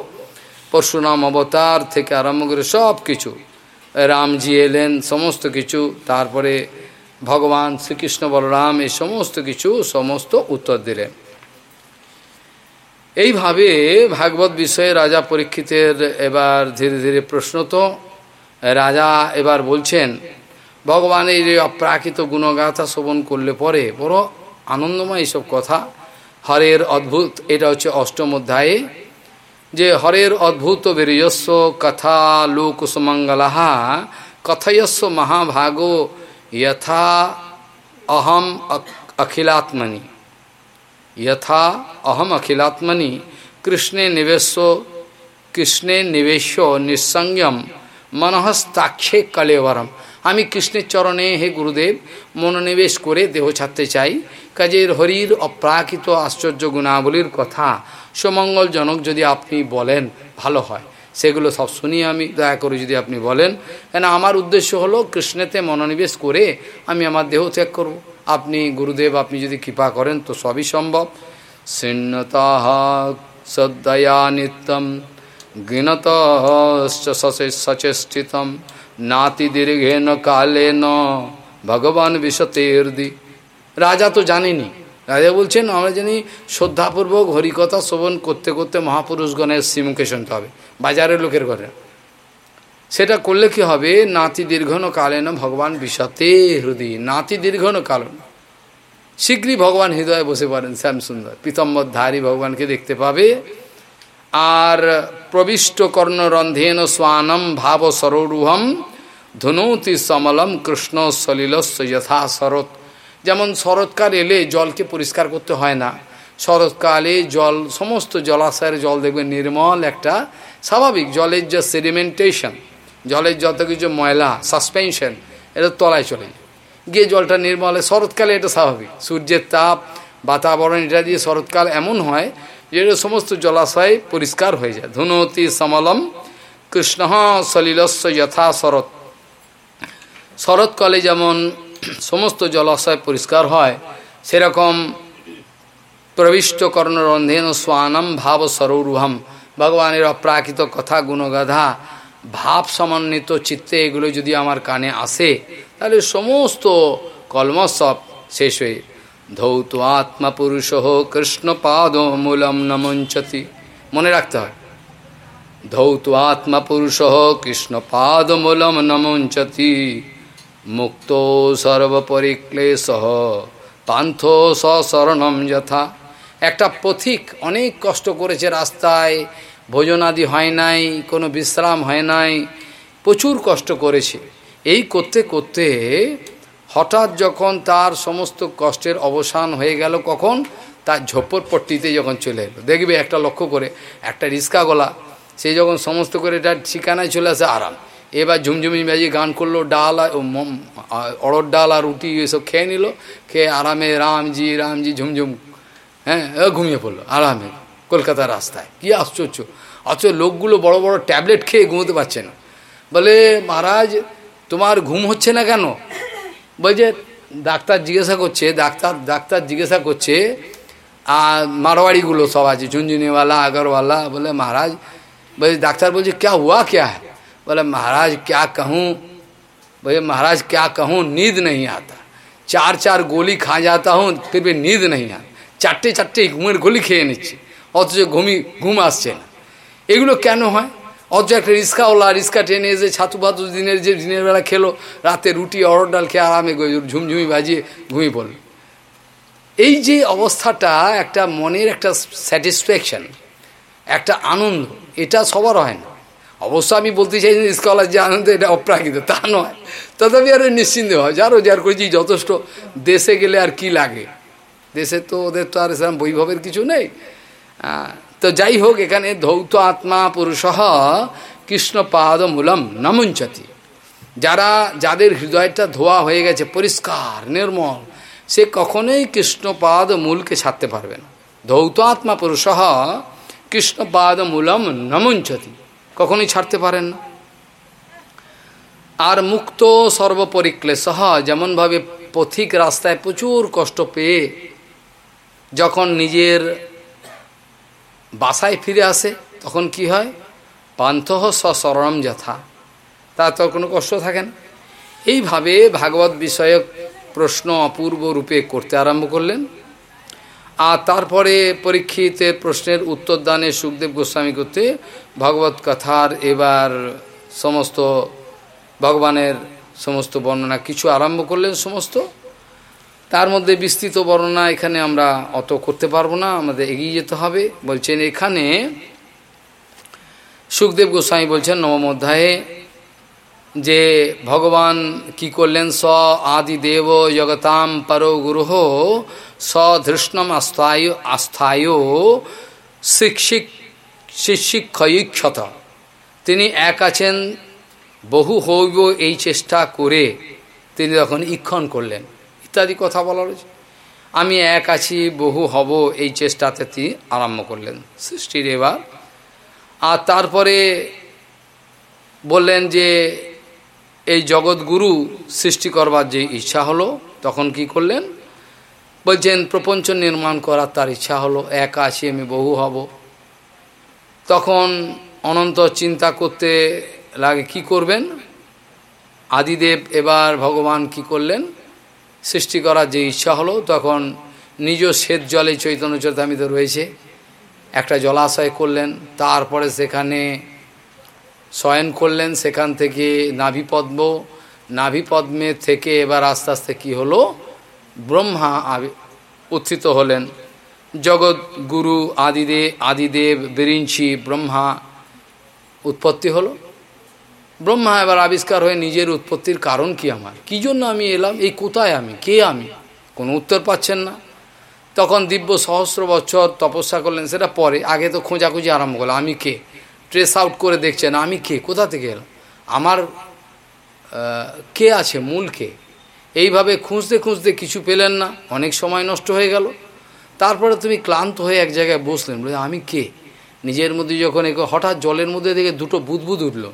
পরশুরাম, অবতার থেকে আরম্ভ করে সব কিছু। রামজি এলেন, সমস্ত কিছু। তারপরে ভগবান শ্রীকৃষ্ণ, বলরাম, এই সমস্ত কিছু, সমস্ত উত্তর দিলেন। এইভাবে ভাগবত বিষয়ে রাজা পরীক্ষিতের এবার ধীরে ধীরে প্রশ্ন তো। রাজা এবার বলছেন, ভগবানের অপ্রাকৃত গুণগাথা শোভন করলে পরে বড় আনন্দময় এইসব কথা। হরের অদ্ভুত, এটা হচ্ছে অষ্টম অধ্যায়ে, যে হরের অদ্ভুত বীরস্ব কথা লোক সুমঙ্গলাহা কথয়স্ব মহাভাগ যথা অহম অখিলাত্মনি। যথা অহম অখিলাত্মনি, কৃষ্ণে নিবেশ্য কৃষ্ণে নিবেশ্য নিঃসংযম মনহস্তাক্ষে কলেবরম। আমি কৃষ্ণের চরণে হে গুরুদেব মনোনিবেশ করে দেহ ছাড়তে চাই। কাজের হরির অপ্রাকৃত আশ্চর্য গুণাবলীর কথা সুমঙ্গলজনক যদি আপনি বলেন, ভালো হয়। সেগুলো সব শুনি আমি দয়া করে যদি আপনি বলেন, কেন আমার উদ্দেশ্য হলো কৃষ্ণেতে মনোনিবেশ করে আমি আমার দেহ ত্যাগ করব। আপনি গুরুদেব, আপনি যদি কৃপা করেন তো সবই সম্ভব। শূন্যতাহ শ্রদ্ধয়া নিত্যম, গিনত সচেষ্টিতম। নাতি দীর্ঘেন কালেন, ভগবান বিশতে হৃদি রাজা তো জানেনি। রাজা বলছেন, আমরা জানি শ্রদ্ধাপূর্বক হরিকথা শ্রবণ করতে করতে মহাপুরুষগণের শ্রীমুখে শুনতে হবে, বাজারের লোকের ঘরে। সেটা করলে কি হবে? নাতি দীর্ঘন কালেন, ভগবান বিষতে হৃদয় নাতি দীর্ঘন কালন। শীঘ্রই ভগবান হৃদয়ে বসে পড়েন, শ্যামসুন্দর। ধারী ভগবানকে দেখতে পাবে। আর প্রবিষ্ট কর্ণরন্ধেন স্বানম ভাব সরোরুহম ধুনৌতি সমলম কৃষ্ণ সলিলস্য যথা শরৎ। যেমন শরৎকাল এলে জলকে পরিষ্কার করতে হয় না। শরৎকালে জল, সমস্ত জলাশয়ের জল দেখবেন নির্মল একটা স্বাভাবিক জলের যে সেডিমেন্টেশন জলের যত কিছু ময়লা সাসপেনশন এটা তলায় চলে যায়। গিয়ে জলটা নির্মলে শরৎকালে এটা স্বাভাবিক। সূর্যের তাপ, বাতাবরণ, এটা দিয়ে শরৎকাল এমন হয় যে সমস্ত জলাশয় পরিষ্কার হয়ে যায়। ধুনতি সমলম কৃষ্ণ সলিলস্য যথা শরৎ। শরৎকালে যেমন সমস্ত জলাশয় পরিষ্কার হয়, সেরকম প্রবিষ্ট কর্ণরন্ধেন স্বানম ভাব সরৌরুহম। ভগবানের অপ্রাকৃত কথা, গুণগাধা, ভাব সমন্বিত চিত্তে এগুলো যদি আমার কানে আসে, তাহলে সমস্ত কলমসব শেষ হয়ে ধৌত আত্মপুরুষ কৃষ্ণ পাদ মূলম নমঞ্চতি। মনে রাখতে হয়। ধৌত আত্মপুরুষ কৃষ্ণ পাদ মূলম নমঞ্চতি। মুক্ত সর্বপরিক্লেশ পান্থ সরণম যথা। একটা পথিক অনেক কষ্ট করেছে রাস্তায়, ভোজনাদি হয় নাই, কোনো বিশ্রাম হয় নাই, প্রচুর কষ্ট করেছে। এই করতে করতে হঠাৎ যখন তার সমস্ত কষ্টের অবসান হয়ে গেল, কখন? তার ঝোপড়পট্টিতে যখন চলে এলো। দেখবে একটা লক্ষ্য করে, একটা রিস্কা গলা। সে যখন সমস্ত করে তার ঠিকানায় চলে আসে, আরাম। এবার ঝুমঝুমি বাজিয়ে গান করল, ডাল আর অড়র ডাল আর রুটি এসব খেয়ে নিল। খেয়ে আরামে রামজি রামজি, ঝুমঝুম হ্যাঁ ঘুমিয়ে পড়ল, আরামে। কলকাতার রাস্তায়। কি আশ্চর্য। অথচ লোকগুলো বড় বড় ট্যাবলেট খেয়ে ঘুমোতে পারছে না। বলে, মহারাজ, তোমার ঘুম হচ্ছে না কেন? বলছে ডাক্তার জিজ্ঞাসা করছে ডাক্তার ডাক্তার জিজ্ঞাসা করছে আর মারোয়াড়িগুলো সব আছে ঝুনঝুনিওয়ালা আগরওয়ালা বলে মহারাজ বলে ডাক্তার বলছে क्या हुआ क्या है बोले महाराज क्या कहूँ बोले महाराज क्या कहूँ नींद नहीं आता চার চার গোলি খা যাতা হুঁ ফির নীঁদ নেই আর চারটে চারটে ঘুমের গোলি খেয়ে নিচ্ছে অথচ ঘুমি ঘুম আসছে না এগুলো কেন হয় অথচ একটা রিক্সাওয়ালা রিক্সা ট্রেনে এসে ছাতু ফাতু দিনের যে দিনের বেলা খেলো, রাতে রুটি অরড় ডাল খেয়ে আরামে ঝুমঝুমি বাজিয়ে ঘুমিয়ে পড়ল। এই যে অবস্থাটা একটা মনের একটা স্যাটিসফ্যাকশন, একটা আনন্দ, এটা সবার হয় না। অবশ্য আমি বলতে চাই রিক্সাওয়ালার যে আনন্দ, এটা অপ্রাকৃত, তা নয়। তথাপি আরও নিশ্চিন্ত হয় যা রোজগার করেছি যথেষ্ট, দেশে গেলে আর কি লাগে? দেশে তো ওদের তো আর সেরকম বৈভবের কিছু নেই। তো যাই হোক এখানে ধৌত আত্মা পুরুষ কৃষ্ণপাদ মূলম নমুঞ্চতি। যারা, যাদের হৃদয়টা ধোয়া হয়ে গেছে, পরিষ্কার, নির্মল, সে কখনোই কৃষ্ণপাদ মূলকে ছাড়তে পারবে না। ধৌত আত্মা পুরুষ কৃষ্ণপাদ মূলম নমুঞ্চতি। কখনোই ছাড়তে পারেন না। আর মুক্ত সর্বপরিক্লেশ, যেমনভাবে পথিক রাস্তায় প্রচুর কষ্ট পেয়ে, যখন নিজের বাসায় ফিরে আসে, তখন কি হয়? পান্থহ সরম যথা। তার তো কোনো কষ্ট থাকে না। এইভাবে ভাগবত বিষয়ক প্রশ্ন অপূর্ব রূপে করতে আরম্ভ করলেন। আর তারপরে পরীক্ষিতের প্রশ্নের উত্তর দানে সুখদেব গোস্বামী করতে ভগবত কথার এবার সমস্ত ভগবানের সমস্ত বর্ণনা কিছু আরম্ভ করলেন সমস্ত। তার মধ্যে বিস্তৃত বর্ণনা এখানে আমরা অত করতে পারব না, আমাদের এগিয়ে যেতে হবে। বলছেন, এখানে সুখদেব গোস্বামী বলছেন, নবম অধ্যায়ে, যে ভগবান কি করলেন? স আদি দেব জগতাম পরো গুরুহ সধৃষ্ণম আস্থায় আস্থায় শিক্ষিক শিক্ষিক্ষত তিনি এক আছেন, বহু হইব এই চেষ্টা করে। তিনি তখন ইক্ষণ করলেন। ইত্যাদি কথা বলা রয়েছে। আমি এক আছি, বহু হব, এই চেষ্টাতে তিনি আরম্ভ করলেন সৃষ্টির এবার। আর তারপরে বললেন যে, এই জগৎগুরু সৃষ্টি করবার যে ইচ্ছা হলো, তখন কি করলেন? বলছেন, প্রপঞ্চ নির্মাণ করার তার ইচ্ছা হলো, এক আছি, আমি বহু হব। তখন অনন্ত চিন্তা করতে লাগে, কি করবেন? আদিদেব এবার ভগবান কি করলেন? সৃষ্টি করার যে ইচ্ছা হলো, তখন নিজ শ্বেত জলে চৈতন্য চৈতামিত রয়েছে। একটা জলাশয় করলেন, তারপরে সেখানে শয়ন করলেন, সেখান থেকে নাভিপদ্ম নাভিপদ্মে থেকে এবার আস্তে আস্তে কী হলো? ব্রহ্মা উত্থিত হলেন। জগৎ, গুরু আদিদেব আদিদেব বিরিঞ্চি ব্রহ্মা উৎপত্তি হলো। ব্রহ্মা এবার আবিষ্কার হয়ে নিজের উৎপত্তির কারণ কি আমার? কি জন্য আমি এলাম? এই কোথায় আমি? কে আমি? কোনো উত্তর পাচ্ছেন না। তখন দিব্য সহস্র বছর তপস্যা করলেন, সেটা পরে। আগে তো খোঁজাখুঁজি আরম্ভ করল আমি কে? ট্রেস আউট করে দেখছেন, আমি কে? কোথা থেকে এলাম? আমার কে আছে? মূল কে? এইভাবে খুঁজতে খুঁজতে কিছু পেলেন না। অনেক সময় নষ্ট হয়ে গেল। তারপরে তুমি ক্লান্ত হয়ে এক জায়গায় বসলেন। বলে আমি কে? নিজের মধ্যে যখন এগো হঠাৎ জলের মধ্যে দেখে দুটো বুদবুদ উঠল।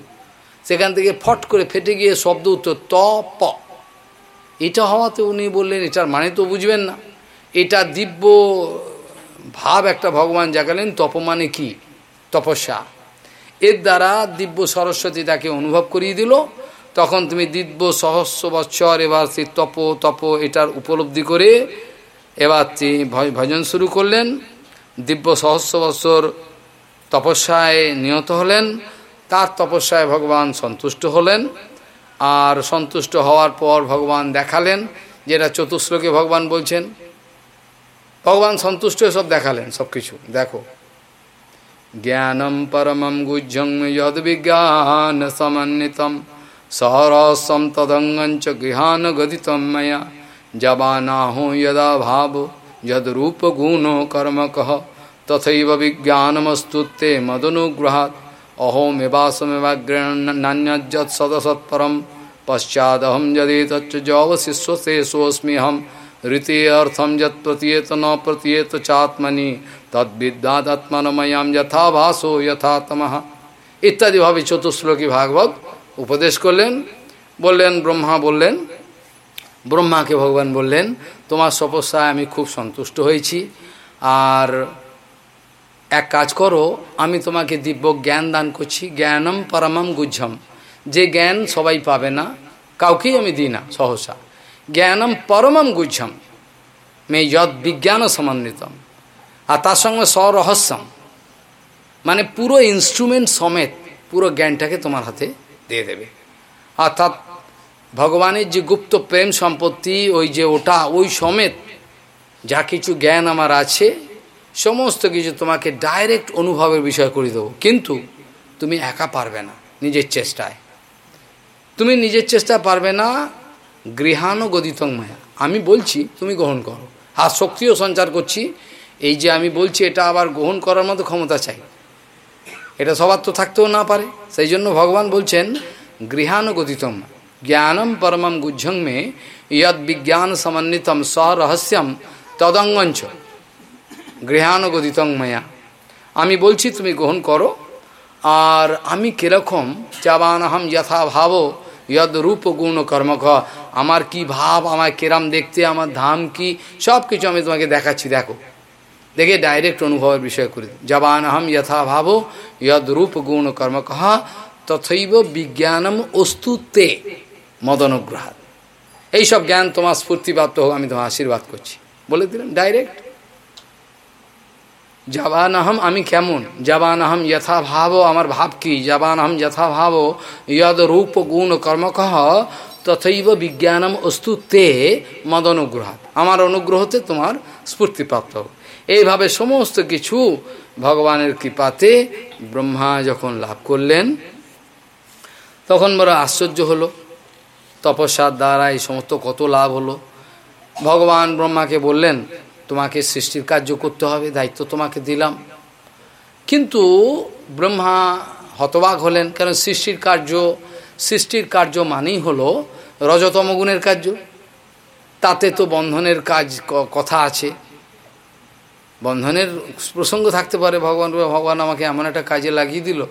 সেখান থেকে ফট করে ফেটে গিয়ে শব্দ উত্তর ত, প। এটা হওয়াতে উনি বললেন, এটার মানে তো বুঝবেন না। এটা দিব্য ভাব একটা ভগবান জাগালেন, তপ মানে কি? তপস্যা। এর দ্বারা দিব্য সরস্বতী তাকে অনুভব করিয়ে দিল। তখন তুমি দিব্য সহস্র বৎসর এবার সেই তপ তপ এটার উপলব্ধি করে এবার তিনি ভজন শুরু করলেন। দিব্য সহস্র বৎসর তপস্যায় নিহত হলেন। তার তপস্যায় ভগবান সন্তুষ্ট হলেন। আর সন্তুষ্ট হওয়ার পর ভগবান দেখালেন, যেটা চতুশ্লোকে ভগবান বলছেন। ভগবান সন্তুষ্ট সব দেখালেন, সব কিছু। দেখো। জ্ঞানম পরমম গুজ্জং যদ বিজ্ঞান সমন্বিতম সহরসম তদঙ্গঞ্চ গৃহান গদিতম ময়া। জবানাহো যদা ভাব, যদ রূপ গুণ কর্মক, তথৈব বিজ্ঞানমস্তুতে মদনুগ্রহাৎ। অহমেবাসমেবাগ্রেণ্যত সদসৎপরম পশ্চাদহম যদি তচ্চবশিষ্যসে সোস্মিহম ঋতে অর্থম যত প্রতীয়ত ন প্রতীয়ত চাত্মনি তদ্বিদ্যাদাত্মনময়াম যথা ভাসো যথা তমহ ইত্যাদিভাবে চতুশ্লোকী ভাগবত উপদেশ করলেন বললেন ব্রহ্মা বললেন ব্রহ্মাকে ভগবান বললেন তোমার সপস্যায় আমি খুব সন্তুষ্ট হয়েছি আর এক কাজ করো, আমি তোমাকে দিব্য জ্ঞান দান করছি, জ্ঞানম পরমম গুজ্জম। যে জ্ঞান সবাই পাবে না, কাউকেই আমি দিই না, সহসা। জ্ঞানম পরমম গুজ্জম, মে যদ বিজ্ঞান সমন্বিতম। আর তার সঙ্গে স্বরহস্যম মানে পুরো ইনস্ট্রুমেন্ট সমেত পুরো জ্ঞানটাকে তোমার হাতে দিয়ে দেবে। অর্থাৎ ভগবানের যে গুপ্ত প্রেম সম্পত্তি, ওই যে ওটা, ওই সমেত যা কিছু জ্ঞান আমার আছে সমস্ত কিছু তোমাকে ডাইরেক্ট অনুভবের বিষয় করে দেবো। কিন্তু তুমি একা পারবে না, নিজের চেষ্টায়। তুমি নিজের চেষ্টা পারবে না গৃহানো গদিতং মায়া। আমি বলছি, তুমি গ্রহণ করো। আর শক্তিও সঞ্চার করছি। এই যে আমি বলছি, এটা আবার গ্রহণ করার মতো ক্ষমতা চাই। এটা সবার তো থাকতেও না পারে। সেই জন্য ভগবান বলছেন গদিতম জ্ঞানম পরমম গুজ্জং মে ইয়দ বিজ্ঞান সমন্বিতম স্বরহস্যম তদঙ্গঞ্চ। গৃহানুগদিতং মায়া। আমি বলছি, তুমি গ্রহণ করো। আর আমি কীরকম চাবান আহম যথা ভাব ইয়দ রূপ গুণ কর্মক আমার কি ভাব আমার কেরাম দেখতে, আমার ধাম কি সব কিছু আমি তোমাকে দেখাচ্ছি, দেখো। দেখে ডাইরেক্ট অনুভবের বিষয় করে জবান আহম যথা ভাব ইয়দ রূপ গুণ কর্মক তথৈব বিজ্ঞানম অস্তুতে মদনুগ্রহাত। এইসব জ্ঞান তোমার স্ফূর্তিপ্রাপ্ত হোক, আমি তোমার আশীর্বাদ করছি। বলে দিলাম ডাইরেক্ট জবান আহম আমি কেমন? জবান যথা ভাব, আমার ভাব কি? জবান আহম যথা ভাব, ইয়দ রূপ গুণ কর্মকহ তথৈব বিজ্ঞানম অস্তুতে মদ অনুগ্রহাত আমার অনুগ্রহতে তোমার স্ফূর্তিপ্রাপ্ত এইভাবে সমস্ত কিছু ভগবানের কৃপাতে ব্রহ্মা যখন লাভ করলেন, তখন বড় আশ্চর্য হলো। তপস্যার দ্বারা এই সমস্ত কত লাভ হলো? ভগবান ব্রহ্মাকে বললেন তোমাকে সৃষ্টির কার্য করতে হবে, দায়িত্ব তোমাকে দিলাম। কিন্তু ব্রহ্মা হতবাক হলেন, কারণ সৃষ্টির কার্য সৃষ্টির কার্য মানেই হলো রজতম গুণের কার্য। তাতে তো বন্ধনের কাজ কথা আছে। বন্ধনের প্রসঙ্গ থাকতে পারে, ভগবান ভগবান আমাকে এমন একটা কাজে লাগিয়ে দিল।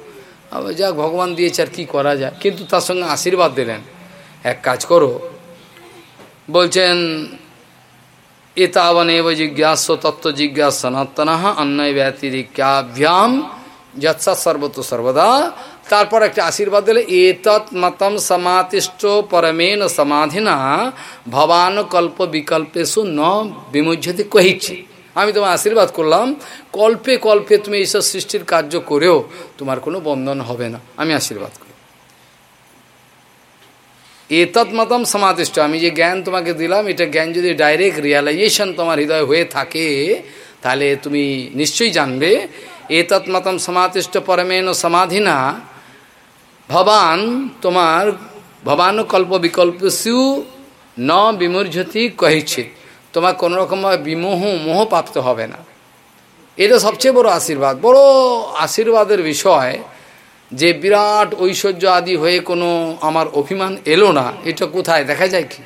যাক, ভগবান দিয়েছে আর কী করা যায়। কিন্তু তার সঙ্গে আশীর্বাদ দিলেন। এক কাজ করো। বলছেন এতাবনেব জিজ্ঞাস তত্ত্ব জিজ্ঞাস সনাতন অন্যয় ব্যতিরিক্যাভ্যাম যৎসা সর্বত সর্বদা তারপর একটা আশীর্বাদ দিলে এতৎ মতম সমাতিষ্ঠ পরমেন সমাধিনা ভবান কল্প বিকল্পেশু ন বিমুজ্যতি কহিছি আমি তোমার আশীর্বাদ করলাম কল্পে কল্পে তুমি এইসব সৃষ্টির কার্য করেও তোমার কোনো বন্ধন হবে না আমি আশীর্বাদ করি এতৎ মতম সমাদিষ্ট। আমি যে জ্ঞান তোমাকে দিলাম, এটা জ্ঞান যদি ডাইরেক্ট রিয়ালাইজেশন তোমার হৃদয় হয়ে থাকে, তাহলে তুমি নিশ্চয়ই জানবে, এতৎ মতম সমাতিষ্ঠ পরমেন সমাধিনা, ভবান তোমার ভবান কল্প বিকল্প সিউ ন বিমূর্ঝতি কহিছে। তোমার কোনো রকমভাবে মোহ প্রাপ্ত হবে না। এটা সবচেয়ে বড় আশীর্বাদ। বড় আশীর্বাদের বিষয় যে বিরাট ঐশ্বর্য আদি হয়ে কোনো আমার অভিমান এলো না, এটা কোথায়? দেখা যায় কি?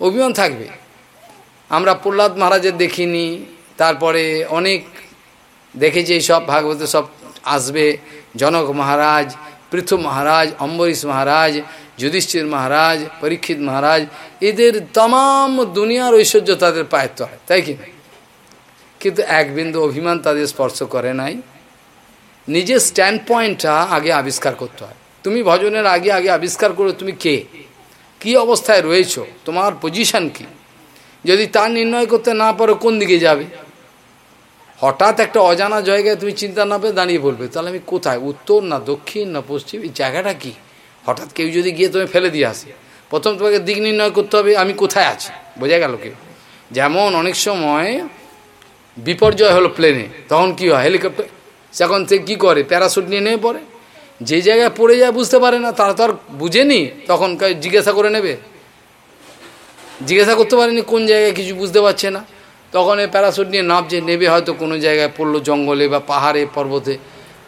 অভিমান থাকবে। আমরা প্রহ্লাদ মহারাজের দেখিনি, তারপরে অনেক দেখেছি সব ভাগবত সব আসবে। জনক মহারাজ, পৃথু মহারাজ, অম্বরীশ মহারাজ, যুধিষ্ঠির মহারাজ, পরীক্ষিত মহারাজ, এদের তমাম দুনিয়ার ঐশ্বর্য তাদের পায়ত্ত হয় তাই কি কিন্তু এক বিন্দু অভিমান তাদের স্পর্শ করে নাই। নিজের স্ট্যান্ড পয়েন্টটা আগে আবিষ্কার করতে হয়। তুমি ভজনের আগে আগে আবিষ্কার করো তুমি কে? কি অবস্থায় রয়েছ? তোমার পজিশন কি? যদি তার নির্ণয় করতে না পারো, কোন দিকে যাবে? হঠাৎ একটা অজানা জায়গায় তুমি চিন্তা না পেয়ে দাঁড়িয়ে বলবে, তাহলে আমি কোথায়? উত্তর না দক্ষিণ না পশ্চিম? এই জায়গাটা কি? হঠাৎ কেউ যদি গিয়ে তুমি ফেলে দিয়ে আসে, প্রথম তোমাকে দিক নির্ণয় করতে হবে, আমি কোথায় আছি? বোঝা গেল কেউ। যেমন অনেক সময় বিপর্যয় হলো প্লেনে তখন কি হয়? হেলিকপ্টার সেখন সে কী করে? প্যারাসুট নিয়ে নেমে পড়ে। যে জায়গায় পড়ে যায় বুঝতে পারে না, তারা তো আর বুঝেনি। তখন জিজ্ঞাসা করে নেবে। জিজ্ঞাসা করতে পারেনি কোন জায়গায়, কিছু বুঝতে পারছে না। তখন এই প্যারাসুট নিয়ে নামছে, নেবে হয়তো কোনো জায়গায় পড়ল জঙ্গলে বা পাহাড়ে, পর্বতে।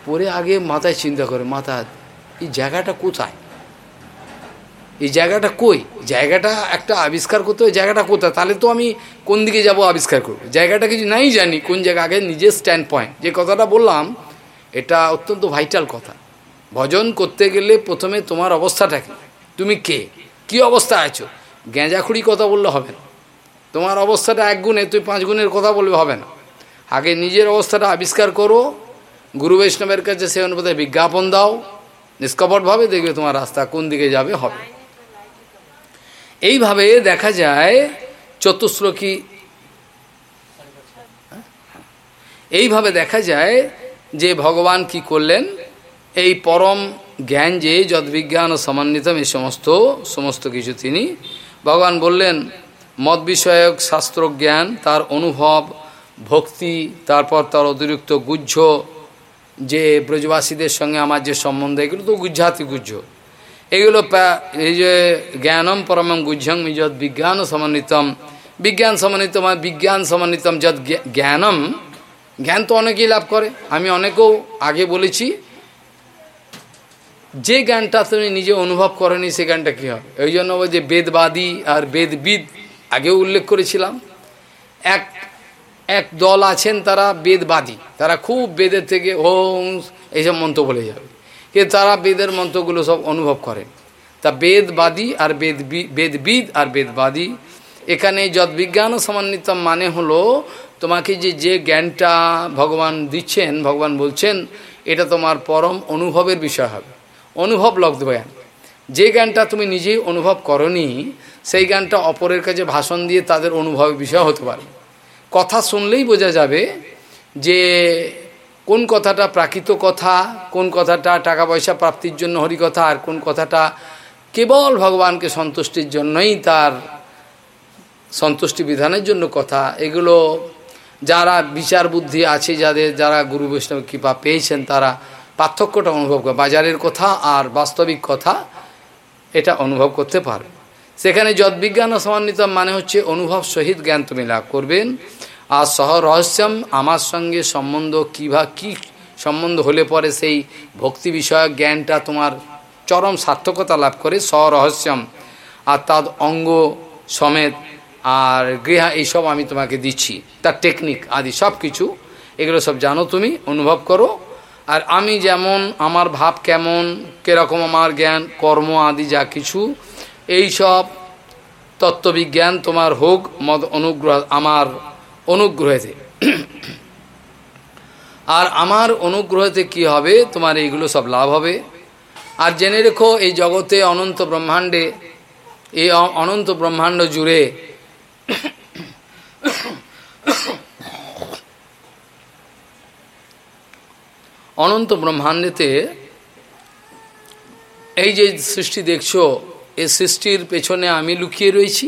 পরে আগে মাথায় চিন্তা করে, মাথা এই জায়গাটা কোথায়? এই জায়গাটা কই? জায়গাটা একটা আবিষ্কার করতে হয় জায়গাটা কোথায়? তাহলে তো আমি কোন দিকে যাব আবিষ্কার করব। জায়গাটা কিছু নাই জানি, কোন জায়গা? আগে নিজের স্ট্যান্ড পয়েন্ট যে কথাটা বললাম, এটা অত্যন্ত ভাইটাল কথা। ভজন করতে গেলে প্রথমে তোমার অবস্থাটা কি? তুমি কে? কি অবস্থা আছো? গেঁজাখুড়ি কথা বললে হবে না। তোমার অবস্থাটা এক গুণে তুই পাঁচ গুণের কথা বলবে হবে না। আগে নিজের অবস্থাটা আবিষ্কার করো। গুরু বৈষ্ণবের কাছে সে অনুপাতে বিজ্ঞাপন দাও। নিষ্কপটভাবে দেখবে তোমার রাস্তা কোন দিকে যাবে হবে। এইভাবে দেখা যায় চতুশ্লোকী। এইভাবে দেখা যায় যে ভগবান কি করলেন? এই পরম জ্ঞান যে যদ্বিজ্ঞান ও সমন্বিতম এই সমস্ত সমস্ত কিছু তিনি ভগবান বললেন মত বিষয়ক শাস্ত্রজ্ঞান, তার অনুভব, ভক্তি, তারপর তার অতিরিক্ত গুজ্জ যে ব্রজবাসীদের সঙ্গে আমার যে সম্বন্ধ, এগুলো তো গুজ্জাতি গুজ্জ এগুলো এই যে জ্ঞানম পরমম গুজ্জং যদ বিজ্ঞান সমন্বিতম। বিজ্ঞান সমন্বিত মানে বিজ্ঞান সমন্বিতম যদ জ্ঞানম। জ্ঞান তো অনেকেই লাভ করে। আমি অনেকেও আগে বলেছি, যে জ্ঞানটা তুমি নিজে অনুভব করেনি সে জ্ঞানটা কী হবে? ওই জন্য যে বেদবাদী আর বেদবিদ আগেও উল্লেখ করেছিলাম। এক এক দল আছেন তারা বেদবাদী। তারা খুব বেদের থেকে ওম, এইসব মন্ত্র বলে যাবে। কিন্তু তারা বেদের মন্ত্রগুলো সব অনুভব করেন তা বেদবাদী আর বেদ বেদবিদ আর বেদবাদী। এখানে যদ বিজ্ঞান সমন্বিত মানে হলো তোমাকে যে যে জ্ঞানটা ভগবান দিচ্ছেন, ভগবান বলছেন, এটা তোমার পরম অনুভবের বিষয় হবে। অনুভব লব্ধ জ্ঞান যে জ্ঞানটা তুমি নিজেই অনুভব করনি, সেই জ্ঞানটা অপরের কাছে ভাষণ দিয়ে তাদের অনুভবের বিষয় হতে পারে। কথা শুনলেই বোঝা যাবে যে কোন কথাটা প্রাকৃত কথা, কোন কথাটা টাকা পয়সা প্রাপ্তির জন্য হরিকথা, আর কোন কথাটা কেবল ভগবানকে সন্তুষ্টির জন্যই তার সন্তুষ্টি বিধানের জন্য কথা, এগুলো যারা বিচার বুদ্ধি আছে, যাদের, যারা গুরু বৈষ্ণব কৃপা পেয়েছেন, তারা পার্থক্যটা অনুভব করে। বাজারের কথা আর বাস্তবিক কথা এটা অনুভব করতে পারবে। সেখানে যদ্বিজ্ঞান সমান্বিত মানে হচ্ছে অনুভব সহিত জ্ঞান তুমি লাভ করবেন। আর সহ রহস্যম আমার সঙ্গে সম্বন্ধ কীভা কী সম্বন্ধ হলে পরে সেই ভক্তি বিষয়ক জ্ঞানটা তোমার চরম সার্থকতা লাভ করে স্বরহস্যম আর তার অঙ্গ সমেত আর গৃহা এইসব আমি তোমাকে দিচ্ছি। তার টেকনিক আদি সব কিছু এগুলো সব জানো তুমি, অনুভব করো। আর আমি যেমন, আমার ভাব কেমন, কীরকম আমার জ্ঞান, কর্ম আদি যা কিছু এই সব তত্ত্ববিজ্ঞান তোমার হোক, মদ অনুগ্রহ আমার অনুগ্রহেতে। আর আমার অনুগ্রহতে কি হবে? তোমার এইগুলো সব লাভ হবে। আর জেনে রেখো, এই জগতে অনন্ত ব্রহ্মাণ্ডে, এই অনন্ত ব্রহ্মাণ্ড জুড়ে অনন্ত ব্রহ্মাণ্ডেতে এই যে সৃষ্টি দেখছ, এই সৃষ্টির পেছনে আমি লুকিয়ে রয়েছি।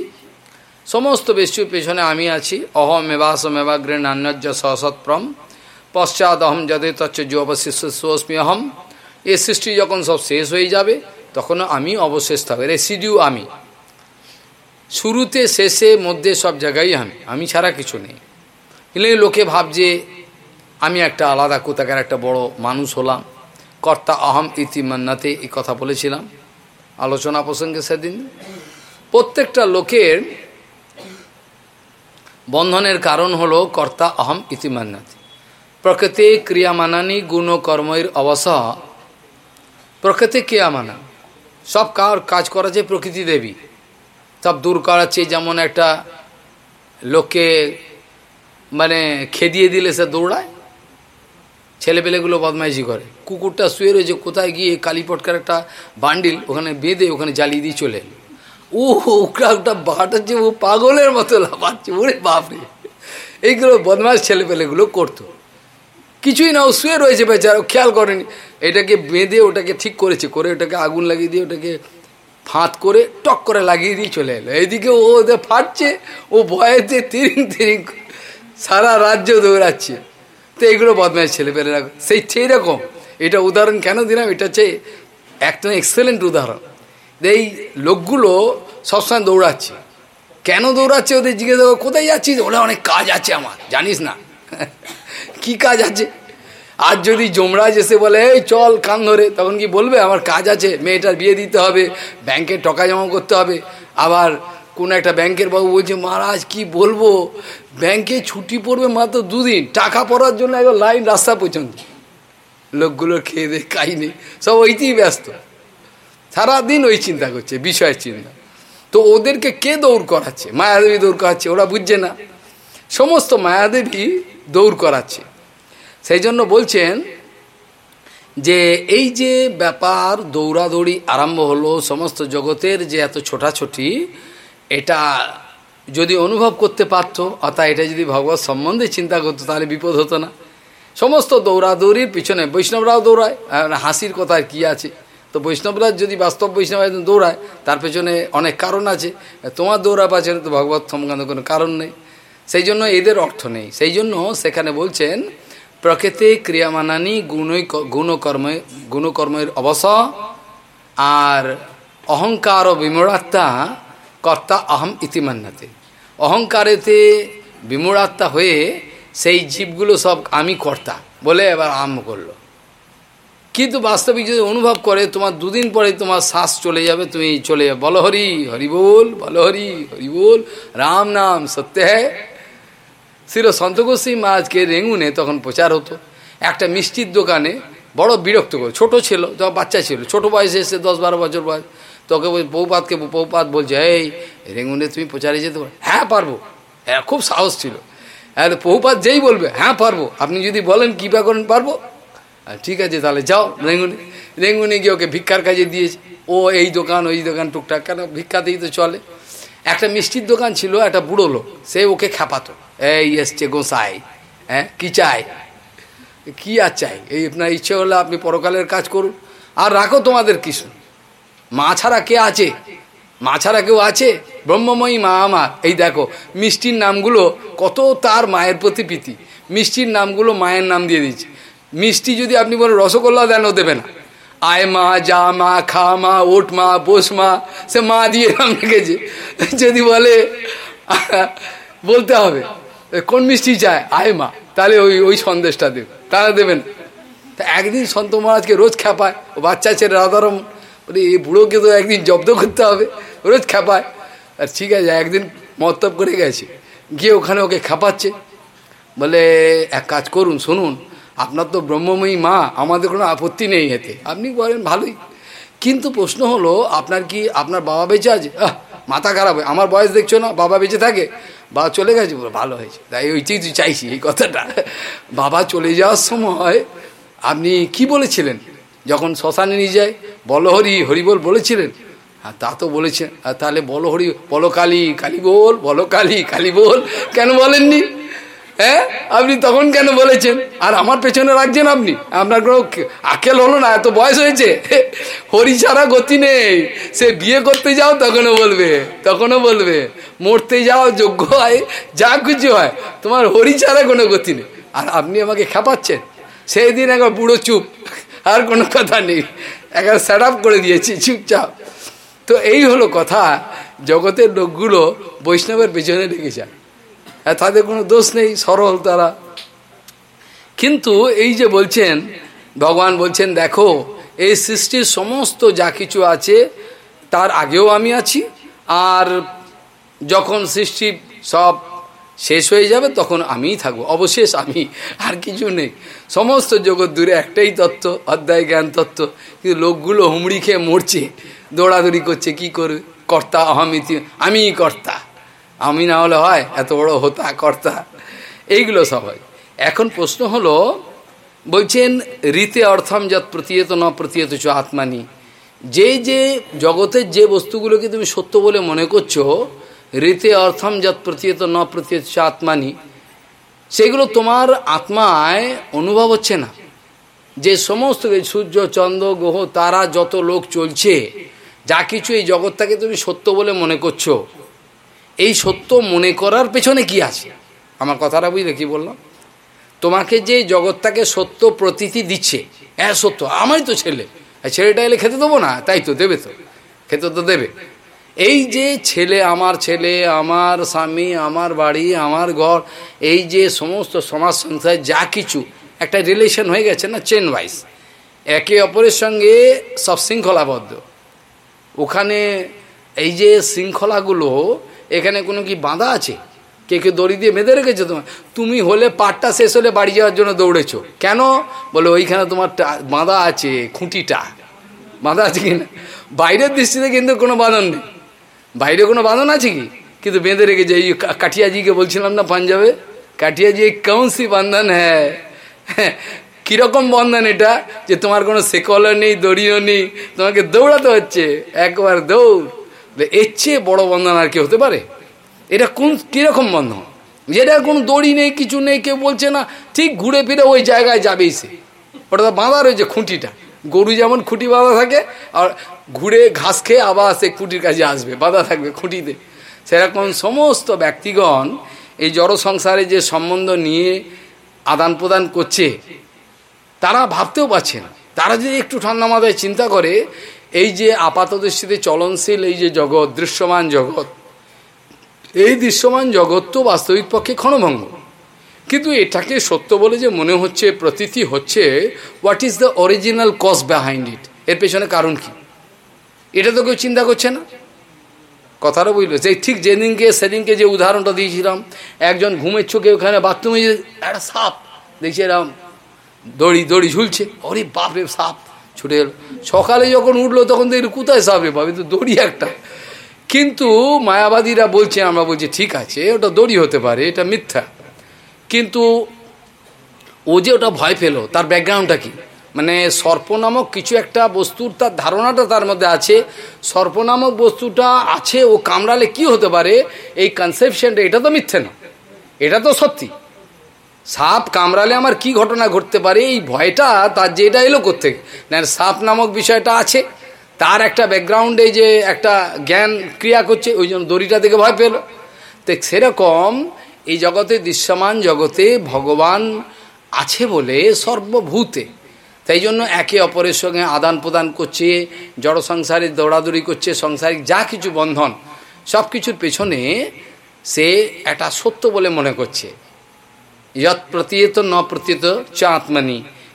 সমস্ত বেষ্টির পেছনে আমি আছি। অহম মেবাস মেবাগ্রে নান্যজ্য সসৎপ্রম পশ্চাৎ অহম যদে তচ্চ যে অবশিষ্ট সোস্মি অহম। এ সৃষ্টি যখন সব শেষ হয়ে যাবে তখন আমি অবশেষ থাকবে রেসিডিউ আমি। শুরুতে, শেষে, মধ্যে সব জায়গায় আমি। আমি ছাড়া কিছু নেই। কিন্তু লোকে ভাবছে, আমি একটা আলাদা কোথাকার একটা বড় মানুষ হলাম। কর্তা অহম ইতি মান্নাতে এই কথা বলেছিলাম। আলোচনা প্রসঙ্গে সেদিন। প্রত্যেকটা লোকের বন্ধনের কারণ হলো কর্তা অহম ইতি মান্নাতে। প্রকৃতি ক্রিয়ামানানি গুণ কর্মের অবস। প্রকৃতি ক্রিয়ামানা। সব কার কাজ করাছে প্রকৃতি দেবী। সব দূর করাচ্ছে যেমন একটা লোককে মানে খেদিয়ে দিলে সে দৌড়ায়। ছেলেপেলেগুলো বদমাইশি করে। কুকুরটা শুয়ে রয়েছে, কোথায় গিয়ে কালীপটকার একটা বান্ডিল ওখানে বেঁধে ওখানে জ্বালিয়ে দিয়ে চলে এলো। ও ওটা ওটা বাটাচ্ছে ও পাগলের মতো লাফাচ্ছে, ওরে বাপরে। এইগুলো বদমাস ছেলেপেলেগুলো করতো। কিছুই না, ও শুয়ে রয়েছে বেচারা খেয়াল করেনি। এটাকে বেঁধে ওটাকে ঠিক করেছে, করে ওটাকে আগুন লাগিয়ে দিয়ে ওটাকে ফাঁত করে টক করে লাগিয়ে দিয়ে চলে এলো। এইদিকে ও ওদের ফাটছে, ও ভয়েতে তিরিং তিরিং সারা রাজ্য দৌড়াচ্ছে। তো এইগুলো বদমাইশ ছেলেপেলেরা, সেই সেই রকম এটা উদাহরণ কেন দিলাম? এটা হচ্ছে একটা এক্সেলেন্ট উদাহরণ। এই লোকগুলো সবসময় দৌড়াচ্ছে। কেন দৌড়াচ্ছে ওদের জিজ্ঞেস করব কোথায় যাচ্ছিস? ওরা অনেক কাজ আছে আমার, জানিস না। কি কাজ আছে? আর যদি যমরাজ এসে বলে, এই চল কান ধরে, তখন কি বলবে, আমার কাজ আছে, মেয়েটার বিয়ে দিতে হবে, ব্যাংকে টাকা জমা করতে হবে। আবার কোন একটা ব্যাংকের বাবু বলছে, মহারাজ, কি বলব? ব্যাংকে ছুটি পড়বে মাত্র দুদিন, টাকা পড়ার জন্য একবার লাইন রাস্তা পর্যন্ত। লোকগুলোর খেয়ে দে কাই নেই সব ওইতেই ব্যস্ত। সারাদিন ওই চিন্তা করছে, বিষয়ের চিন্তা। তো ওদেরকে কে দৌড় করাচ্ছে? মায়াদেবী দৌড় করাচ্ছে, ওরা বুঝছে না। সমস্ত মায়াদেবী দৌড় করাচ্ছে। সেই জন্য বলছেন যে, এই যে ব্যাপার দৌড়াদৌড়ি আরম্ভ হলো, সমস্ত জগতের যে এত ছোটাছুটি, এটা যদি অনুভব করতে পারতো, অর্থাৎ এটা যদি ভগবত সম্বন্ধে চিন্তা করতো, তাহলে বিপদ হতো না। সমস্ত দৌড়াদৌড়ির পিছনে বৈষ্ণবরাও দৌড়ায় হাসির কথা কি আছে? তো বৈষ্ণবরা যদি বাস্তব বৈষ্ণব একদম দৌড়ায়, তার পেছনে অনেক কারণ আছে। তোমার দৌড়া পাচ্ছে তো ভগবত সম্বন্ধে কোনো কারণ নেই। সেই জন্য এদের অর্থ নেই। সেই জন্য সেখানে বলছেন, প্রকৃতি ক্রিয়ামানানি গুণই গুণকর্মে, গুণকর্মের অবস, আর অহংকার ও কর্তা অহম ইতিমান্নাতে অহংকারেতে বিমূঢ়াত্মা হয়ে সেই জীবগুলো সব আমি কর্তা বলে এবার আরম্ভ করল। কিন্তু বাস্তবিক যদি অনুভব করে, তোমার দুদিন পরে তোমার শ্বাস চলে যাবে, তুমি চলে যাবে। বলো হরি হরি বল, বলো হরি হরি বল, রাম নাম সত্য হ্যাঁ। ছিল সন্তগোস্বী মাঝকে রেঙ্গুনে তখন প্রচার হতো। একটা মিষ্টির দোকানে বড় বিরক্ত করে, ছোটো ছিল তখন বাচ্চা ছিল, ছোট বয়সে এসে দশ বারো বছর বয়স, তোকে ওই পৌপাতকে পৌপাত বলছে, এই, রেঙ্গুনে তুমি প্রচারে যেতে পারো? হ্যাঁ পারব। হ্যাঁ খুব সাহস ছিল। হ্যাঁ পৌপাত যেই বলবে হ্যাঁ পারব। আপনি যদি বলেন, কৃপা করেন, পারব? ঠিক আছে, তাহলে যাও, রেঙ্গুনে রেঙ্গুনে গিয়ে ওকে ভিক্ষার কাজে দিয়েছে। ও এই দোকান, ওই দোকান, টুকটাক, কেন ভিক্ষাতেই তো চলে। একটা মিষ্টির দোকান ছিল, একটা বুড়ো লোক, সে ওকে খেপাতো। এই এসছে গোসাই হ্যাঁ কি চাই? কি আর চাই? এই আপনার ইচ্ছে হলে আপনি পরকালের কাজ করুন। আর রাখো তোমাদের কিছু। মা ছাড়া কে আছে? মা ছাড়া কেউ আছে? ব্রহ্মময়ী মা আমার। এই দেখো, মিষ্টির নামগুলো কত তার মায়ের প্রতি প্রীতি মিষ্টির নামগুলো মায়ের নাম দিয়ে দিচ্ছে মিষ্টি যদি আপনি বলেন রসগোল্লা দেন, ও দেবে না। আয় মা, যা মা, খা মা ওট মা, বোস মা, সে মা দিয়ে নাম রেখেছে যদি বলে, বলতে হবে কোন মিষ্টি চায়? আয় মা, তাহলে ওই ওই সন্দেশটা দেবে। তারা দেবেন তা একদিন সন্ত মহারাজকে রোজ খেপায় ও বাচ্চা ছেলে রাধারম বলে, এই বুড়োকে তো একদিন জব্দ করতে হবে, রোজ খেপায় আর ঠিক আছে, একদিন মতব করে গেছে। গিয়ে ওখানে ওকে খেপাচ্ছে বলে, এক কাজ করুন, শুনুন আপনার তো ব্রহ্মময়ী মা, আমাদের কোনো আপত্তি নেই এতে। আপনি বলেন, ভালোই। কিন্তু প্রশ্ন হলো, আপনার কি আপনার বাবা বেঁচে আছে? মাথা খারাপ হয়। আমার বয়স দেখছ না? বাবা বেঁচে থাকে? বাবা চলে গেছে? ভালো হয়েছে। তাই ওইটাই তুই চাইছি এই কথাটা। বাবা চলে যাওয়ার সময় আপনি কি বলেছিলেন? যখন শ্মশানে নিয়ে যায়, বলহরি, হরিবল বলেছিলেন? আর তা তো বলেছেন। আর তাহলে বলহরি বলো কালী কালী বল বলো কালী কালী বল কেন বলেননি? হ্যাঁ? আপনি তখন কেন বলেছেন? আর আমার পেছনে রাখছেন আপনি? আপনার কোনো আকেল হলো না, এত বয়স হয়েছে। হরি ছাড়া গতি নেই। সে বিয়ে করতে যাও, তখনও বলবে। তখনও বলবে। মরতে যাও যোগ্য হয়, যা কিছু হয়। তোমার হরি ছাড়া কোনো গতি নেই। আর আপনি আমাকে খেপাচ্ছেন। সেই দিন একবার বুড়ো চুপ। আর কোনো কথা নেই। একবার সেট করে দিয়েছি, চুপচাপ। তো এই হলো কথা। জগতের লোকগুলো বৈষ্ণবের পেছনে লেগে যায়। তাদের কোনো দোষ নেই, সরল তারা। কিন্তু এই যে বলছেন, ভগবান বলছেন, দেখো, এই সৃষ্টির সমস্ত যা কিছু আছে, তার আগেও আমি আছি, আর যখন সৃষ্টি সব শেষ হয়ে যাবে, তখন আমিই থাকব। অবশেষ আমি, আর কিছু নেই। সমস্ত জগৎ দূরে একটাই তত্ত্ব, অধ্যায় জ্ঞান তত্ত্ব। কিন্তু লোকগুলো হুমড়ি খেয়ে মরছে, দৌড়াদৌড়ি করছে, কি করে কর্তা অহমিতি, আমিই কর্তা। আমি না হলে হয়, এত বড় হতা কর্তা। এইগুলো সবাই এখন প্রশ্ন হলো, বলছেন রীতে অর্থম যত প্রতীয়ত ন প্রতীয়ত চ আত্মানি। যে যে জগতের যে বস্তুগুলোকে তুমি সত্য বলে মনে করছ রীতে অর্থম যত প্রতীয়ত ন প্রতীয়ত চ আত্মানি, সেগুলো তোমার আত্মায় অনুভব হচ্ছে না। যে সমস্ত সূর্য, চন্দ্র, গ্রহ, তারা, যত লোক চলছে, যা কিছু এই জগৎটাকে তুমি সত্য বলে মনে করছ এই সত্য মনে করার পেছনে কি আছে? আমার কথাটা বুঝলে কি বললাম? তোমাকে যে জগৎটাকে সত্য প্রতীতি দিচ্ছে হ্যাঁ সত্য, আমারই তো ছেলে। ছেলেটা এলে খেতে দেবো না? তাই তো, দেবে তো। খেতে তো দেবে। এই যে ছেলে আমার ছেলে, আমার স্বামী, আমার বাড়ি, আমার ঘর, এই যে সমস্ত সমাজ সংস্থায় যা কিছু, একটা রিলেশন হয়ে গেছে না চেন ওয়াইজ একে অপরের সঙ্গে সব শৃঙ্খলাবদ্ধ ওখানে এই যে শৃঙ্খলাগুলো এখানে কোনো কি বাঁধা আছে? কে কে দড়ি দিয়ে বেঁধে রেখেছো তোমার? তুমি হলে পাটটা শেষ হলে বাড়ি যাওয়ার জন্য দৌড়েছো। কেন? বলে ওইখানে তোমার বাঁধা আছে, খুঁটিটা। বাঁধা আছে কি না? বাইরের দৃষ্টিতে কিন্তু কোনো বাঁধন নেই। বাইরে কোনো বাঁধন আছে কি? কিন্তু বেঁধে রেখেছে। এই কাঠিয়াজিকে বলছিলাম না পাঞ্জাবে? কাঠিয়াজি কৌনসি বন্ধন হ্যাঁ। কীরকম বন্ধন এটা? যে তোমার কোনো সেকলও নেই, দড়িও নেই, তোমাকে দৌড়াতে হচ্ছে। একবার দৌড়। এর চেয়ে বড় বন্ধন আর কি হতে পারে? এটা কোন, কীরকম বন্ধন? যেটা কোনো দড়ি নেই, কিছু নেই, কেউ বলছে না, ঠিক ঘুরে ফিরে ওই জায়গায় যাবেই সে। ওটা তো বাঁধা রয়েছে খুঁটিটা। গরু যেমন খুঁটি বাঁধা থাকে, আর ঘুরে ঘাস খেয়ে আবার সে খুঁটির কাছে আসবে, বাঁধা থাকবে খুঁটিতে। সেরকম সমস্ত ব্যক্তিগণ এই জড় সংসারে যে সম্বন্ধ নিয়ে আদান প্রদান করছে, তারা ভাবতেও পারছে না। তারা যদি একটু ঠান্ডা মাথায় চিন্তা করে এই যে আপাত দৃষ্টিতে চলনশীল, এই যে জগৎ, দৃশ্যমান জগৎ, এই দৃশ্যমান জগৎ তো বাস্তবিক পক্ষে ক্ষণভঙ্গ। কিন্তু এটাকে সত্য বলে যে মনে হচ্ছে, প্রতীতি হচ্ছে what is the original cause behind it এর পেছনে কারণ কি? এটা তো কেউ চিন্তা করছে না। কথাটা বুঝলো? যে ঠিক যেদিনকে, সেদিনকে যে উদাহরণটা দিয়েছিলাম, একজন ঘুমের চোখে ওখানে বাথরুমে একটা সাপ, দেখছি এরকম দড়ি দড়ি ঝুলছে। অরে বাপরে, সাপ। ছুটে এলো সকালে যখন উঠল, তখন দেখলি, কোথায় সাপে পাবে তো দড়ি একটা। কিন্তু মায়াবাদীরা বলছে, আমরা বলছি, ঠিক আছে, ওটা দড়ি হতে পারে, এটা মিথ্যা। কিন্তু ও যে ওটা ভয় পেল, তার ব্যাকগ্রাউন্ডটা কি? মানে সর্প নামক কিছু একটা বস্তুর তার ধারণাটা তার মধ্যে আছে। সর্প নামক বস্তুটা আছে, ও কামড়ালে কি হতে পারে? এই কনসেপশনটা এটা তো মিথ্যে না। এটা তো সত্যি। সাপ কামড়ালে আমার কি ঘটনা ঘটতে পারে? এই ভয়টা তার যে এটা এলো করতে সাপ নামক বিষয়টা আছে। তার একটা ব্যাকগ্রাউন্ডে যে একটা জ্ঞান ক্রিয়া করছে, ওই জন্য দড়িটা দেখে ভয় পেল। তো সেরকম এই জগতে, দৃশ্যমান জগতে ভগবান আছে বলে সর্বভূতে। তাই জন্য একে অপরের সঙ্গে আদান প্রদান করছে, জড় সংসারে দৌড়াদৌড়ি করছে, সংসারিক যা কিছু বন্ধন সব কিছুর পেছনে সে একটা সত্য বলে মনে করছে। যৎ প্রতীয়ত, ন প্রতীয়ত, চ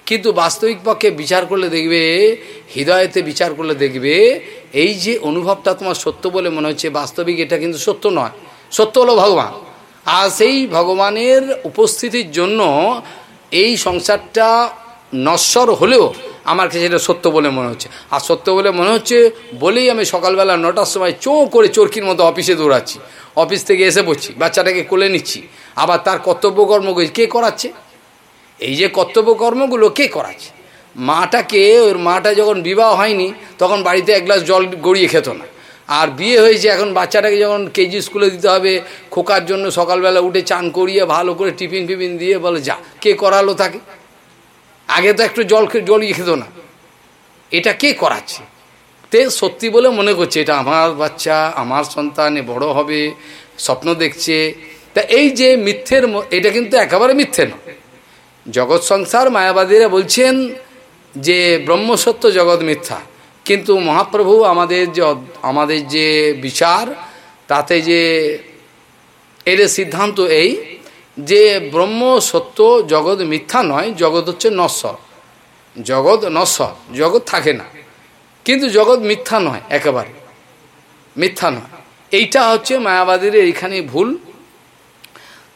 কিন্তু বাস্তবিক পক্ষে বিচার করলে দেখবে, হৃদয়তে বিচার করলে দেখবে, এই যে অনুভবটা তোমার সত্য বলে মনে হচ্ছে, বাস্তবিক এটা কিন্তু সত্য নয়। সত্য হলো ভগবান। আর সেই ভগবানের উপস্থিতির জন্য এই সংসারটা নশ্বর হলেও আমার কাছে এটা সত্য বলে মনে হচ্ছে। আর সত্য বলে মনে হচ্ছে, বলেই আমি সকালবেলা নটার সময় চো করে চরকির মতো অফিসে দৌড়াচ্ছি। অফিস থেকে এসে পড়ছি বাচ্চাটাকে কোলে নিচ্ছি। আবার তার কর্তব্যকর্ম কে করাচ্ছে? এই যে কর্তব্যকর্মগুলো কে করাচ্ছে? মাটাকে, ওর মাটা যখন বিবাহ হয়নি, তখন বাড়িতে এক গ্লাস জল গড়িয়ে খেত না। আর বিয়ে হয়েছে এখন, বাচ্চাটাকে যখন কেজি স্কুলে দিতে হবে, খোকার জন্য সকালবেলা উঠে চান করিয়ে ভালো করে টিফিন ফিফিন দিয়ে বলে, যা। কে করালো তাকে? আগে তো একটু জল জলই খেত না। এটা কে করাচ্ছে? তে সত্যি বলে মনে করছে, এটা আমার বাচ্চা, আমার সন্তানে বড় হবে, স্বপ্ন দেখছে। তা এই যে মিথ্যের এটা কিন্তু একেবারে মিথ্যে নয়। জগৎ সংসার মায়াবাদীরা বলছেন যে ব্রহ্মসত্য জগৎ মিথ্যা। কিন্তু মহাপ্রভু আমাদের যে আমাদের যে বিচার, তাতে যে এর সিদ্ধান্ত এই যে ব্রহ্ম সত্য জগৎ মিথ্যা নয়, জগৎ হচ্ছে নশ্বর। জগৎ নশ্বর, জগৎ থাকে না। কিন্তু জগৎ মিথ্যা নয়, একেবারে। মিথ্যা নয়। এইটা হচ্ছে মায়াবাদীর এইখানে ভুল।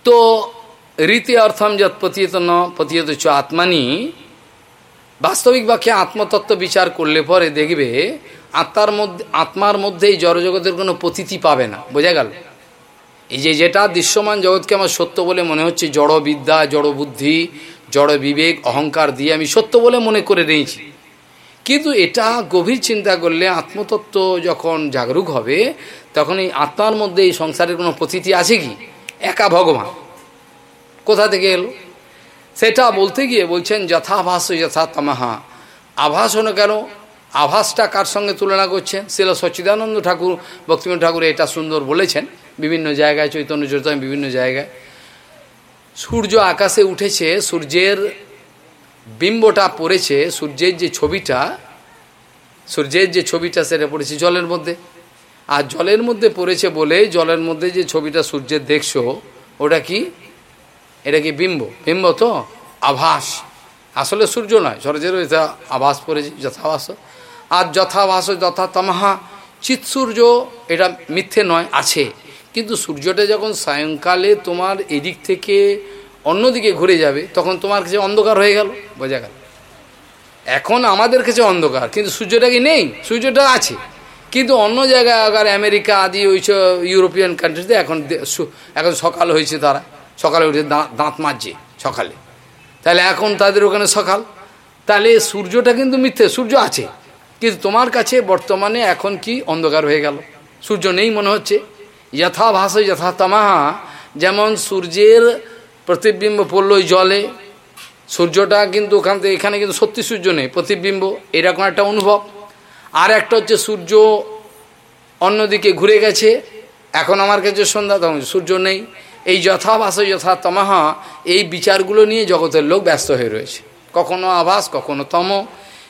তো রীতি অর্থম যত পতিয়ত ন পতিয়ত চ আত্মানি, বাস্তবিক বাক্যে আত্মতত্ত্ব বিচার করলে পরে দেখবে আত্মার মধ্যে আত্মার মধ্যে এই জড়জগতের কোনো পতিতি পাবে না। বোঝা গেল? এই যে যেটা দৃশ্যমান জগৎকে আমার সত্য বলে মনে হচ্ছে জড় বিদ্যা জড় বুদ্ধি জড় বিবেক অহংকার দিয়ে আমি সত্য বলে মনে করে নিয়েছি। কিন্তু এটা গভীর চিন্তা করলে আত্মতত্ত্ব যখন জাগরুক হবে, তখন এই আত্মার মধ্যে এই সংসারের কোনো প্রতীতি আছে কি? একা ভগবান। কোথা থেকে এলো? সেটা বলতে গিয়ে বলছেন, যথাভাস যথা তামাহা আভাস হলো কেন? আভাসটা কার সঙ্গে তুলনা করছেন? শিল সচ্চিদানন্দ ঠাকুর ভক্তিমন ঠাকুর এটা সুন্দর বলেছেন। বিভিন্ন জায়গায়, চৈতন্য চৈতন্য বিভিন্ন জায়গায়। সূর্য আকাশে উঠেছে, সূর্যের বিম্বটা পড়েছে, সূর্যের যে ছবিটা, সূর্যের যে ছবিটা সেটা পড়েছে জলের মধ্যে। আর জলের মধ্যে পড়েছে বলে জলের মধ্যে যে ছবিটা সূর্যের দেখছ, ওটা কি? এটা কি বিম্ব? বিম্ব তো আভাস। আসলে সূর্য নয় সূর্যের এটা আভাস পড়েছে, যথাভাস। আর যথাভাস যথা তমাহা সূর্য এটা মিথ্যে নয়, আছে। কিন্তু সূর্যটা যখন সায়ংকালে তোমার এদিক থেকে অন্যদিকে ঘুরে যাবে, তখন তোমার কাছে অন্ধকার হয়ে গেল, বোঝা গেল। এখন আমাদের কাছে অন্ধকার, কিন্তু সূর্যটা কি নেই? সূর্যটা আছে। কিন্তু অন্য জায়গায় আগার আমেরিকা আদি ওই ইউরোপিয়ান কান্ট্রিতে এখন এখন সকাল হয়েছে তারা। সকালে উঠে দাঁত মাজছে সকালে। তাহলে এখন তাদের ওখানে সকাল। তাহলে সূর্যটা কিন্তু মিথ্যে, সূর্য আছে। কিন্তু তোমার কাছে বর্তমানে এখন কি অন্ধকার হয়ে গেল? সূর্য নেই মনে হচ্ছে। যথা ভাষ যথা তামাহা যেমন সূর্যের প্রতিবিম্ব পড়ল ওই জলে। সূর্যটা কিন্তু ওখান থেকে এখানে কিন্তু সত্যি সূর্য নেই, প্রতিবিম্ব। এরকম একটা অনুভব। আর একটা হচ্ছে সূর্য অন্যদিকে ঘুরে গেছে। এখন আমার কাছে সন্ধ্যা, তখন সূর্য নেই। এই যথাভাস যথা এই বিচারগুলো নিয়ে জগতের লোক ব্যস্ত হয়ে রয়েছে। কখনো আভাস, কখনো তম।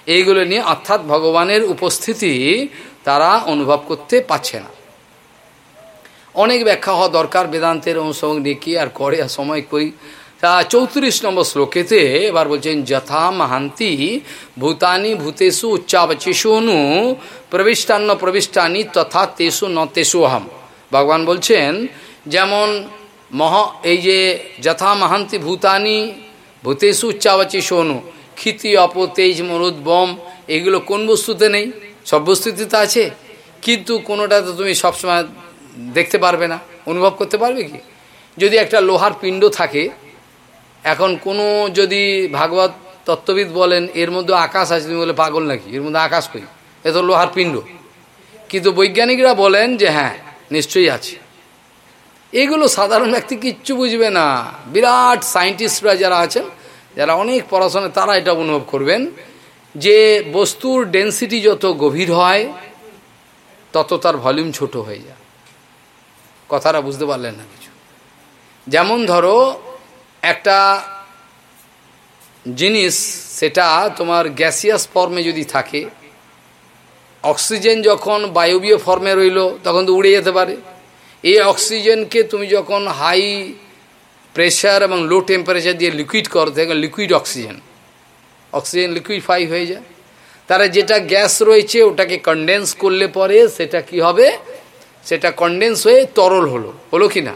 এইগুলো নিয়ে অর্থাৎ ভগবানের উপস্থিতি তারা অনুভব করতে পারছে না। অনেক ব্যাখ্যা হওয়া দরকার, বেদান্তের অনুসঙ্গ নিয়ে আর করে আর সময় কই। তা চৌত্রিশ নম্বর শ্লোকেতে এবার বলছেন, যথা মহান্তি ভূতানি ভূতেষু উচ্চাবচেষু অনু প্রবিষ্টান্ন প্রবিষ্টানি তথা তেসু ন তেসু অহম। ভগবান বলছেন, যেমন মহ, এই যে যথা মহান্তি ভূতানি ভূতেষু উচ্চাবচেষু অনু ক্ষিতি, অপ, তেজ মরুদ্বম এগুলো কোন বস্তুতে নেই? সব বস্তুতে তো আছে। কিন্তু কোনোটা তো তুমি সবসময় দেখতে পারবে না, অনুভব করতে পারবে কি? যদি একটা লোহার পিণ্ড থাকে, এখন কোনো যদি ভাগবত তত্ত্ববিদ বলেন, এর মধ্যে আকাশ আছে, তুমি বলে পাগল নাকি? এর মধ্যে আকাশ কই? এ তো লোহার পিণ্ড। কিন্তু বৈজ্ঞানিকরা বলেন যে হ্যাঁ নিশ্চয়ই আছে। এগুলো সাধারণ ব্যক্তি কিচ্ছু বুঝবে না। বিরাট সায়েন্টিস্টরা যারা আছেন, যারা অনেক পড়াশোনা, তারা এটা অনুভব করবেন যে বস্তুর ডেন্সিটি যত গভীর হয়, তত তার ভলিউম ছোট হয়ে যায়। কথাটা বুঝতে পারলেন না কিছু। যেমন ধরো, একটা জিনিস, সেটা তোমার গ্যাসিয়াস ফর্মে যদি থাকে অক্সিজেন যখন বায়বীয় ফর্মে রইল, তখন তো উড়ে যেতে পারে। এই অক্সিজেনকে তুমি যখন হাই প্রেশার এবং লো টেম্পারেচার দিয়ে লিকুইড করো তখন লিকুইড অক্সিজেন অক্সিজেন লিকুইডফাই হয়ে যায়। তারা যেটা গ্যাস রয়েছে, ওটাকে কন্ডেন্স করলে পরে সেটা কি হবে? সেটা কন্ডেন্স হয়ে তরল হলো। হলো কি না?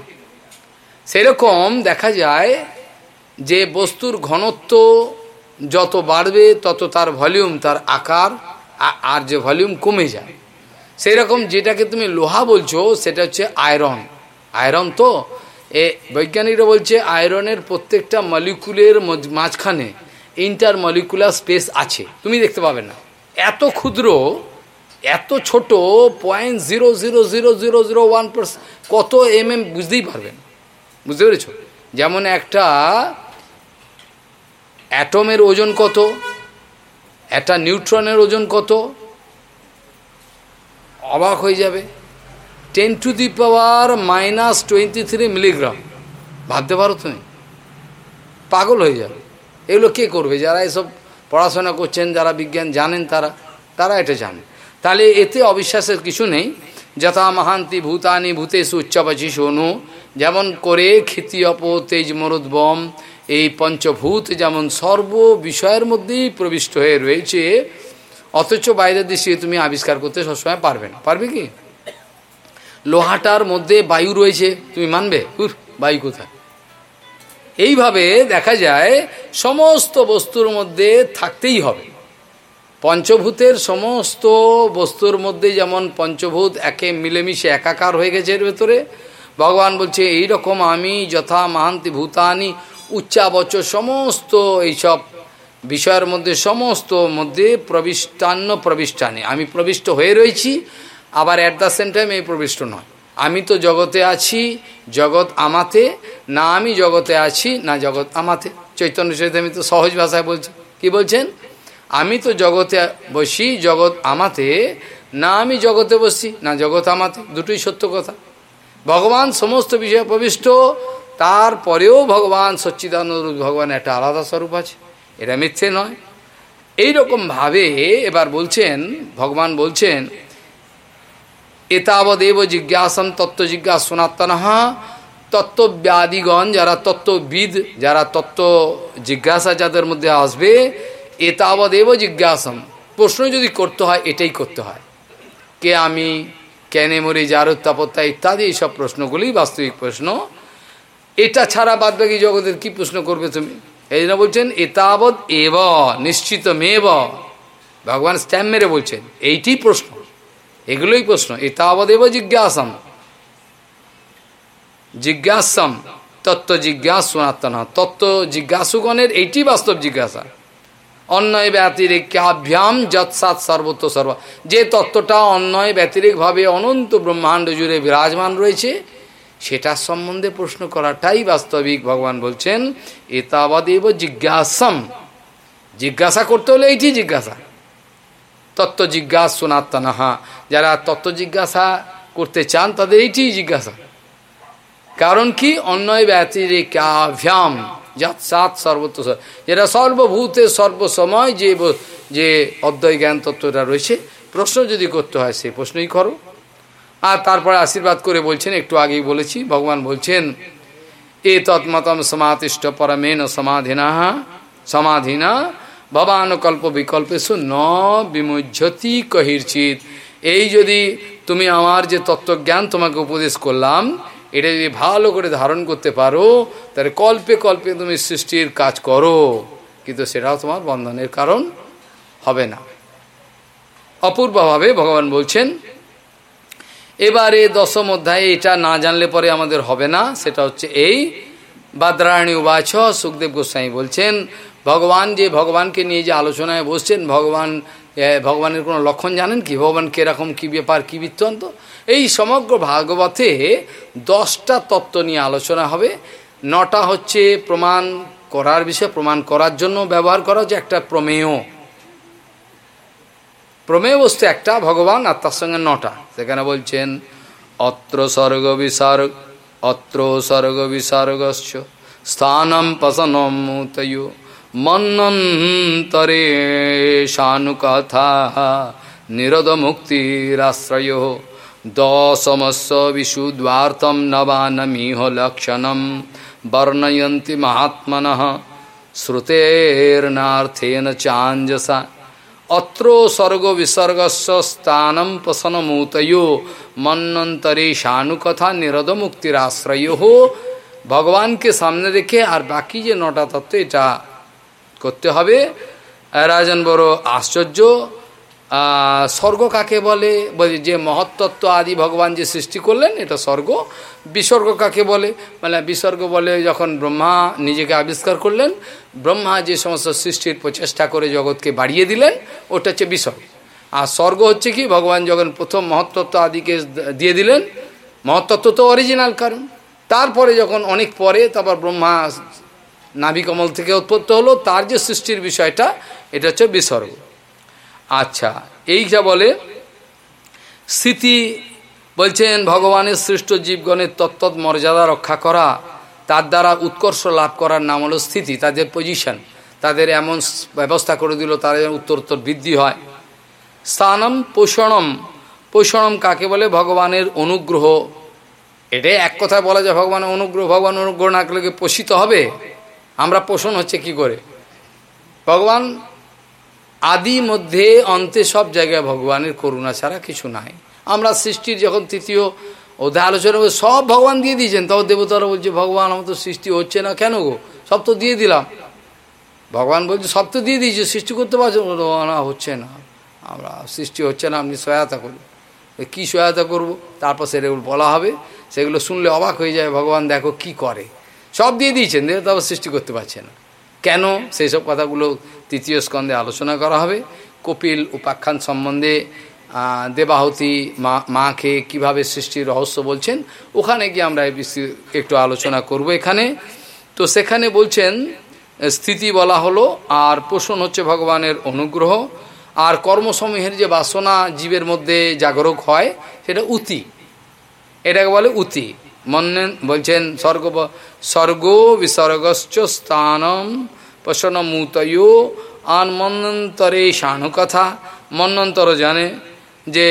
সেরকম দেখা যায় যে বস্তুর ঘনত্ব যত বাড়বে, তত তার ভলিউম তার আকার আর যে ভলিউম কমে যায়। সেই রকম যেটাকে তুমি লোহা বলছো, সেটা হচ্ছে আয়রন আয়রন তো, এ বৈজ্ঞানিকরা বলছে আয়রনের প্রত্যেকটা মলিকুলের মাঝখানে ইন্টার মলিকুলার স্পেস আছে। তুমি দেখতে পাবে না। এত ক্ষুদ্র এত ছোট point zero zero zero zero zero one কত এম এম বুঝতেই পারবেন। বুঝতে পেরেছ? যেমন একটা অ্যাটমের ওজন কত, একটা নিউট্রনের ওজন কত, অবাক হয়ে যাবে। Ten to the power minus twenty three milligram ভাবতে পারো তুমি? পাগল হয়ে যাবে। এগুলো কে করবে? যারা এসব পড়াশোনা করছেন, যারা বিজ্ঞান জানেন তারা তারা এটা জানে। তাহলে এতে অবিশ্বাসের কিছু নেই। যথা মহান্তি ভূতানি ভূতেশ উচ্চাবাচি শোনু। যেমন করে ক্ষিতি অপ তেজ মরুদ্বম এই পঞ্চভূত যেমন সর্ব বিষয়ের মধ্যেই প্রবিষ্ট হয়ে রয়েছে, অথচ বাইরের দৃষ্টি তুমি আবিষ্কার করতে সবসময় পারবে না। পারবে কি? লোহাটার মধ্যে বায়ু রয়েছে, তুমি মানবে? উর বায়ু কোথায়? এইভাবে দেখা যায় সমস্ত বস্তুর মধ্যে থাকতেই হবে। পঞ্চভূতের সমস্ত বস্তুর মধ্যে যেমন পঞ্চভূত একে মিলেমিশে একাকার হয়ে গেছে এর ভেতরে, ভগবান বলছে এই রকম আমি যথা মহান্তি ভূতানি, উচ্চাবচ সমস্ত এইসব বিষয়ের মধ্যে সমস্ত মধ্যে প্রবিষ্টান্ন প্রবিষ্টানে। আমি প্রবিষ্ট হয়ে রয়েছি, আবার অ্যাট দ্য সেম টাইম এই প্রবিষ্ট নয়। আমি তো জগতে আছি, জগৎ আমাতে, না আমি জগতে আছি, না জগৎ আমাতে। চৈতন্য চৈতন্য তো সহজ ভাষায় বলছে। কি বলছেন? আমি তো জগতে বসি, জগৎ আমাতে। না আমি জগতে বসছি না জগৎ আমাতে। দুটোই সত্য কথা। ভগবান সমস্ত বিষয়ে প্রবিষ্ট, তারপরেও ভগবান সচ্চিদানন্দ ভগবান একটা আলাদা স্বরূপ আছে। এটা মিথ্যে নয়। এই রকম ভাবে এবার বলছেন, ভগবান বলছেন, এতাবদেব জিজ্ঞাসন তত্ত্ব জিজ্ঞাস সনাতনহা তত্ত্বব্যাদিগণ যারা তত্ত্ববিদ, যারা তত্ত্ব জিজ্ঞাসা যাদের মধ্যে আসবে এতাবদেব জিজ্ঞাসম, প্রশ্ন যদি করতে হয়, এটাই করতে হয়। কে আমি, কেনে মরি যার উত্তাপত্তা ইত্যাদি, এইসব প্রশ্নগুলি বাস্তবিক প্রশ্ন। এটা ছাড়া বাদবাকি জগতের কি প্রশ্ন করবে তুমি? এই জন্য বলছেন এতাবৎ এব নিশ্চিত মেব ভগবান স্ট্যাম্প মেরে বলছেন, এইটি প্রশ্ন। এগুলোই প্রশ্ন। এতাবৎ এব জিজ্ঞাসম। জিজ্ঞাসম, তত্ত্ব জিজ্ঞাস, সনাতন। তত্ত্ব জিজ্ঞাসুগণের এইটি বাস্তব জিজ্ঞাসা। অন্যয় ব্যতিরিক্যাভ্যাম যৎসাত সর্বত্র সর্ব। যে তত্ত্বটা অন্যয় ব্যতিরিকভাবে অনন্ত ব্রহ্মাণ্ড জুড়ে বিরাজমান রয়েছে, সেটার সম্বন্ধে প্রশ্ন করাটাই বাস্তবিক। ভগবান বলছেন, এতাবাদেব জিজ্ঞাসম। জিজ্ঞাসা করতে হলে এইটি জিজ্ঞাসা। তত্ত্ব জিজ্ঞাস সনাতনাহা যারা তত্ত্ব জিজ্ঞাসা করতে চান, তাদের এইটি জিজ্ঞাসা। কারণ কি? অন্যয় ব্যতিরিকাভ্যাম সাত সর্বত্র যেটা সর্বভূতে সর্বসময় যে যে অদ্বয় জ্ঞান তত্ত্বটা রয়েছে, প্রশ্ন যদি করতে হয় সেই প্রশ্নই করো। আর তারপরে আশীর্বাদ করে বলছেন, একটু আগেই বলেছি, ভগবান বলছেন এ তৎমতম সমাতিষ্ঠ পরমেন সমাধিনা সমাধিনা বিকল্পে ন বিমুজ্যতি কহিরচিত এই যদি তুমি আমার যে তত্ত্বজ্ঞান তোমাকে উপদেশ করলাম এটা যদি ভালো করে ধারণ করতে পারো, তাহলে কল্পে কল্পে তুমি সৃষ্টির কাজ করো। কিন্তু সেটাও তোমার বন্ধনের কারণ হবে না। অপূর্বভাবে ভগবান বলছেন, এবারে দশম অধ্যায়ে এটা না জানলে পরে আমাদের হবে না, সেটা হচ্ছে এই। বাদ্রায়ণী উবাচ, সুখদেব গোস্বামী বলছেন, ভগবান যে ভগবানকে নিয়ে যে আলোচনায় বসছেন, ভগবান ভগবানের কোনো লক্ষণ জানেন কি? ভগবান কীরকম, কী ব্যাপার, কী বৃত্তান্ত? এই সমগ্র ভাগবতে দশটা তত্ত্ব নিয়ে আলোচনা হবে। নটা হচ্ছে প্রমাণ করার বিষয়ে, প্রমাণ করার জন্য ব্যবহার করা হচ্ছে, একটা প্রমেয়। প্রমেয় বস্তু একটা, ভগবান, আর তার সঙ্গে নটা। সেখানে বলছেন, অত্র স্বর্গ বিসর্গ অত্র স্বর্গ বিসর্গস্য স্থানম পসনম মুতয়। মন্নন্তরে শানুকথা নিরদ মুক্তিরাশ্রয় দশমস্য বিশুদ্বার্থম নবানমিহ লক্ষণম বর্ণয়ন্তি মহাত্মন শ্রুতের্নাথেন চাঞ্জসা অত্র স্বর্গ বিসর্গস্ব স্থানম পসনমূতয় মন্নন্তরে শানুকথা নিরদ মুক্তির আশ্রয় ভগবানকে সামনে রেখে আর বাকি যে নটা তত্ত্ব এটা করতে হবে। রাজন বড় আশ্চর্য। স্বর্গ কাকে বলে? যে মহত্তত্ত্ব আদি ভগবান যে সৃষ্টি করলেন, এটা স্বর্গ। বিসর্গ কাকে বলে? মানে বিসর্গ বলে যখন ব্রহ্মা নিজেকে আবিষ্কার করলেন, ব্রহ্মা যে সমস্ত সৃষ্টির প্রচেষ্টা করে জগৎকে বাড়িয়ে দিলেন, ওটা হচ্ছে বিসর্গ। আর স্বর্গ হচ্ছে কি? ভগবান যখন প্রথম মহত্তত্ত্ব আদিকে দিয়ে দিলেন মহত্তত্ত্ব তো অরিজিনাল কারণ। তারপরে যখন অনেক পরে তারপর ব্রহ্মা নাভিকমল থেকে উৎপত্ত হলো, তার যে সৃষ্টির বিষয়টা, এটা হচ্ছে বিসর্গ। আচ্ছা এই যা বলে স্থিতি বলছেন, ভগবানের সৃষ্ট জীবগণের তত্ত্ব মর্যাদা রক্ষা করা, তার দ্বারা উৎকর্ষ লাভ করার নাম হলো স্থিতি, তাদের পজিশন তাদের এমন ব্যবস্থা করে দিল তাদের উত্তরোত্তর বৃদ্ধি হয়। স্থানম পোষণম পোষণম কাকে বলে? ভগবানের অনুগ্রহ। এটাই এক কথায় বলা যায়, ভগবানের অনুগ্রহ ভগবান অনুগ্রহ না করলে পোষিত হবে? আমরা পোষণ হচ্ছে কি করে? ভগবান আদি মধ্যে অন্তে সব জায়গায় ভগবানের করুণা ছাড়া কিছু নাই। আমরা সৃষ্টির যখন তৃতীয় ওদের আলোচনা করে সব ভগবান দিয়ে দিয়েছেন। তখন দেবতারা বলছে, ভগবান, আমার তো সৃষ্টি হচ্ছে না কেন গো? সব তো দিয়ে দিলাম। ভগবান বলছে, সব তো দিয়ে দিয়েছে, সৃষ্টি করতে পারছেন না হচ্ছে না। আমরা সৃষ্টি হচ্ছে না, আপনি সহায়তা করুন। কি সহায়তা করব? তারপর সেগুলো বলা হবে। সেগুলো শুনলে অবাক হয়ে যায়, ভগবান, দেখো কি করে? সব দিয়ে দিয়েছেন তারপর সৃষ্টি করতে পারছে না। কেন? সেই সব কথাগুলো তৃতীয় স্কন্ধে আলোচনা করা হবে। কপিল উপাখ্যান সম্বন্ধে দেবাহতি মা, মাকে কীভাবে সৃষ্টির রহস্য বলছেন, ওখানে গিয়ে আমরা একটু আলোচনা করব এখানে। তো সেখানে বলছেন, স্থিতি বলা হলো, আর পোষণ হচ্ছে ভগবানের অনুগ্রহ, আর কর্মসমূহের যে বাসনা জীবের মধ্যে জাগরক হয়, সেটা উতি। এটাকে বলে উতি। মন্নেন বলছেন, স্বর্গ স্বর্গ বিসর্গশ্চ স্থানম পশনমূতয় আন মন্নন্তরে কথা মন্নন্তর জানে যে,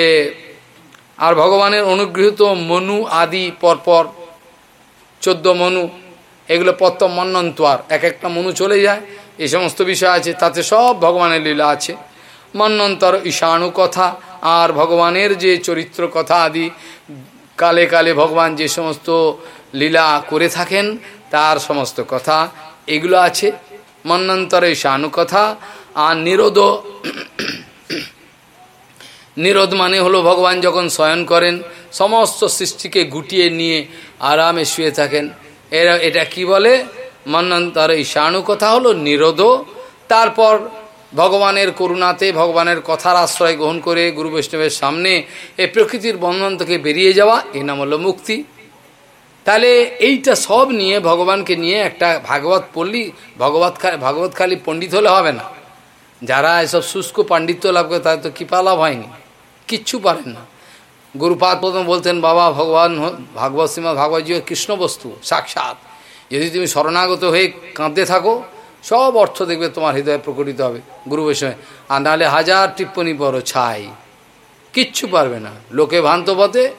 আর ভগবানের অনুগৃহীত মনু আদি পরপর চোদ্দ মনু, এগুলো প্রথম মন্নন্তর এক একটা মনু চলে যায় এই সমস্ত বিষয় আছে, তাতে সব ভগবানের লীলা আছে। মন্নন্তর ঈশাণু কথা আর ভগবানের যে চরিত্র কথা আদি কালে কালে ভগবান যে সমস্ত লীলা করে থাকেন, তার সমস্ত কথা এগুলো আছে। মন্নন্তরে কথা আর নিরোধ নিরোধ মানে হলো ভগবান যখন শয়ন করেন, সমস্ত সৃষ্টিকে গুটিয়ে নিয়ে আরামে শুয়ে থাকেন। এরা, এটা কি বলে? মন্নন্তরে কথা হলো নিরোধ, তারপর ভগবানের করুণাতে, ভগবানের কথার আশ্রয় গ্রহণ করে গুরু বৈষ্ণবের সামনে এই প্রকৃতির বন্ধন থেকে বেরিয়ে যাওয়া, এ নাম হলো মুক্তি। তাহলে এইটা সব নিয়ে ভগবানকে নিয়ে একটা ভাগবত পড়লি ভগবত ভাগবত খালি পণ্ডিত হলে হবে না। যারা এসব শুষ্ক পাণ্ডিত্য লাভ করে তাদের তো কৃপা লাভ হয়নি। কিচ্ছু পারেন না। গুরুপাদ প্রথম বলতেন, বাবা, ভগবান ভাগবত শ্রীমদ ভাগবতী কৃষ্ণ বস্তু সাক্ষাৎ। যদি তুমি শরণাগত হয়ে কাঁদতে থাকো সব অর্থ দেখবে তোমার হৃদয়ে প্রকটিত হবে, গুরু বৈষ্ণব। আর নাহলে হাজার টিপ্পণী পড়ো ছাই। কিচ্ছু পারবে না। লোকে ভ্রান্ত পথে।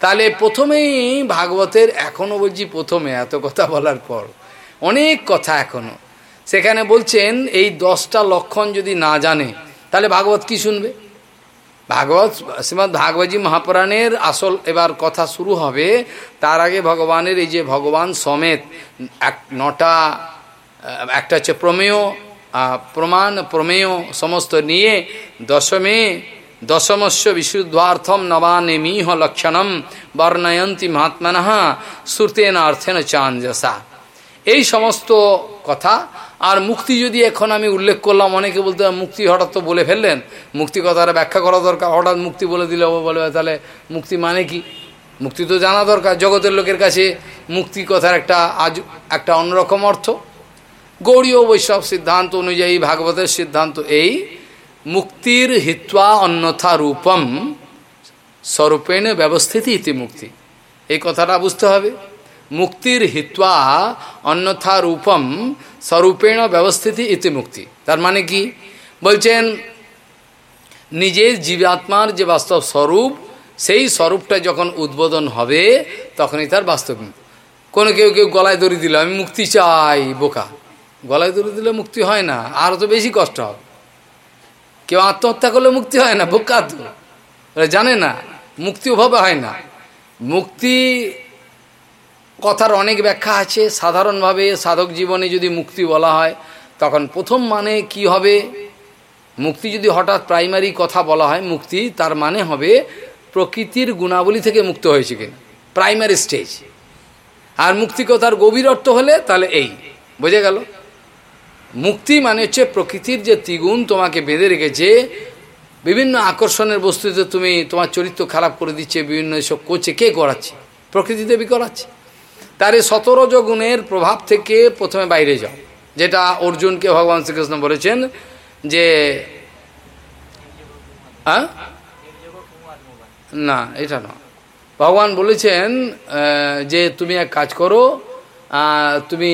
তাহলে প্রথমেই ভাগবতের এখনও বলছি প্রথমে, এত কথা বলার পর। অনেক কথা এখনও সেখানে বলছেন, এই দশটা লক্ষণ যদি না জানে, তাহলে ভাগবত কি শুনবে? ভাগবত শ্রীমৎ ভাগবতী মহাপুরাণের আসল এবার কথা শুরু হবে। তার আগে ভগবানের এই যে ভগবান সমেত এক নটা একটা হচ্ছে প্রমেয় প্রমাণ, প্রমেয় সমস্ত নিয়ে দশমে দশমস্য বিশুদ্ধার্থম নবানেমিহ লক্ষণম বর্ণয়ন্তী মহাত্মন শ্রুতেন অর্থেন চাঞ্জসা। এই সমস্ত কথা, আর মুক্তি যদি এখন আমি উল্লেখ করলাম, অনেকে বলতে মুক্তি হঠাৎ তো বলে ফেললেন। মুক্তি কথাটা ব্যাখ্যা করা দরকার, হঠাৎ মুক্তি বলে দিলে বলে তাহলে মুক্তি মানে কি? মুক্তি তো জানা দরকার, জগতের লোকের কাছে মুক্তি কথার একটা আজ একটা অন্যরকম অর্থ। গৌরীয় বৈষ্ণব সিদ্ধান্ত অনুযায়ী ভাগবতের সিদ্ধান্ত এই, মুক্তির হিত্বা অন্যথা রূপম স্বরূপেণ ব্যবস্থিতি ইতি মুক্তি। এই কথাটা বুঝতে হবে। মুক্তির হিত্বা অন্যথা রূপম স্বরূপেণ ব্যবস্থিতি ইতি মুক্তি। তার মানে কি? বলছেন নিজের জীবাত্মার যে বাস্তব স্বরূপ, সেই স্বরূপটা যখন উদ্বোধন হবে, তখনই তার বাস্তব কোনো কেউ কেউ গলায় দড়ি দিল, আমি মুক্তি চাই বোকা। গলায় দড়ি দিলে মুক্তি হয় না আরও তো বেশি কষ্ট হবে। কেউ আত্মহত্যা করলে মুক্তি হয় না, বোকা তো। জানে না, মুক্তি ওভাবে হয় না। মুক্তি কথার অনেক ব্যাখ্যা আছে। সাধারণভাবে সাধক জীবনে যদি মুক্তি বলা হয়, তখন প্রথম মানে কি হবে? মুক্তি যদি হঠাৎ প্রাইমারি কথা বলা হয়, মুক্তি তার মানে হবে প্রকৃতির গুণাবলী থেকে মুক্ত হয়েছে কিনা। Primary stage. আর মুক্তি কথার গভীর অর্থ হলে তাহলে এই। বোঝা গেল? মুক্তি মানে হচ্ছে প্রকৃতির যে ত্রিগুণ তোমাকে বেঁধে রেখেছে, বিভিন্ন আকর্ষণের বস্তুতে তুমি তোমার চরিত্র খারাপ করে দিচ্ছে, বিভিন্ন এসব করছে, কে করাচ্ছে প্রকৃতি দেবী করাচ্ছে তার এই সতরজ গুণের প্রভাব থেকে প্রথমে বাইরে যাও, যেটা অর্জুনকে ভগবান শ্রীকৃষ্ণ বলেছেন যে না, এটা না। ভগবান বলেছেন যে তুমি এক কাজ করো তুমি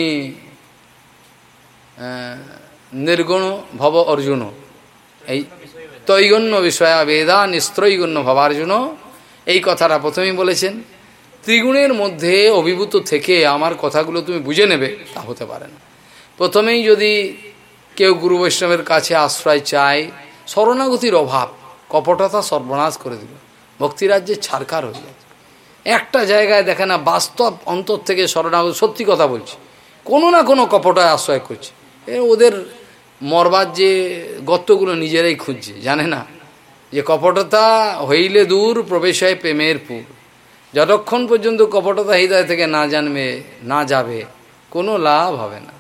নির্গুণ ভব অর্জুন। এই তৈগণ্য বিষয়া বেদা নিস্ত্রৈগণ্য ভবার্জুন। এই কথাটা প্রথমেই বলেছেন। ত্রিগুণের মধ্যে অভিভূত থেকে আমার কথাগুলো তুমি বুঝে নেবে, তা হতে পারে না। প্রথমেই যদি কেউ গুরু বৈষ্ণবের কাছে আশ্রয় চায়, শরণাগতির অভাব, কপটতা সর্বনাশ করে দিল ভক্তিরাজ্যে ছাড়কার হয়ে যায় একটা জায়গায় দেখে না, বাস্তব অন্তর থেকে শরণাগত, সত্যি কথা বলছি। কোনো না কোনো কপটায় আশ্রয় করছে। ওদের মরবার যে গর্তগুলো নিজেরাই খুঁজছে, জানে না? যে কপটতা হইলে দূর, প্রবেশ হয় প্রেমের পুর। যতক্ষণ পর্যন্ত কপটতা হৃদয় থেকে না জানবে, না যাবে, কোনো লাভ হবে না।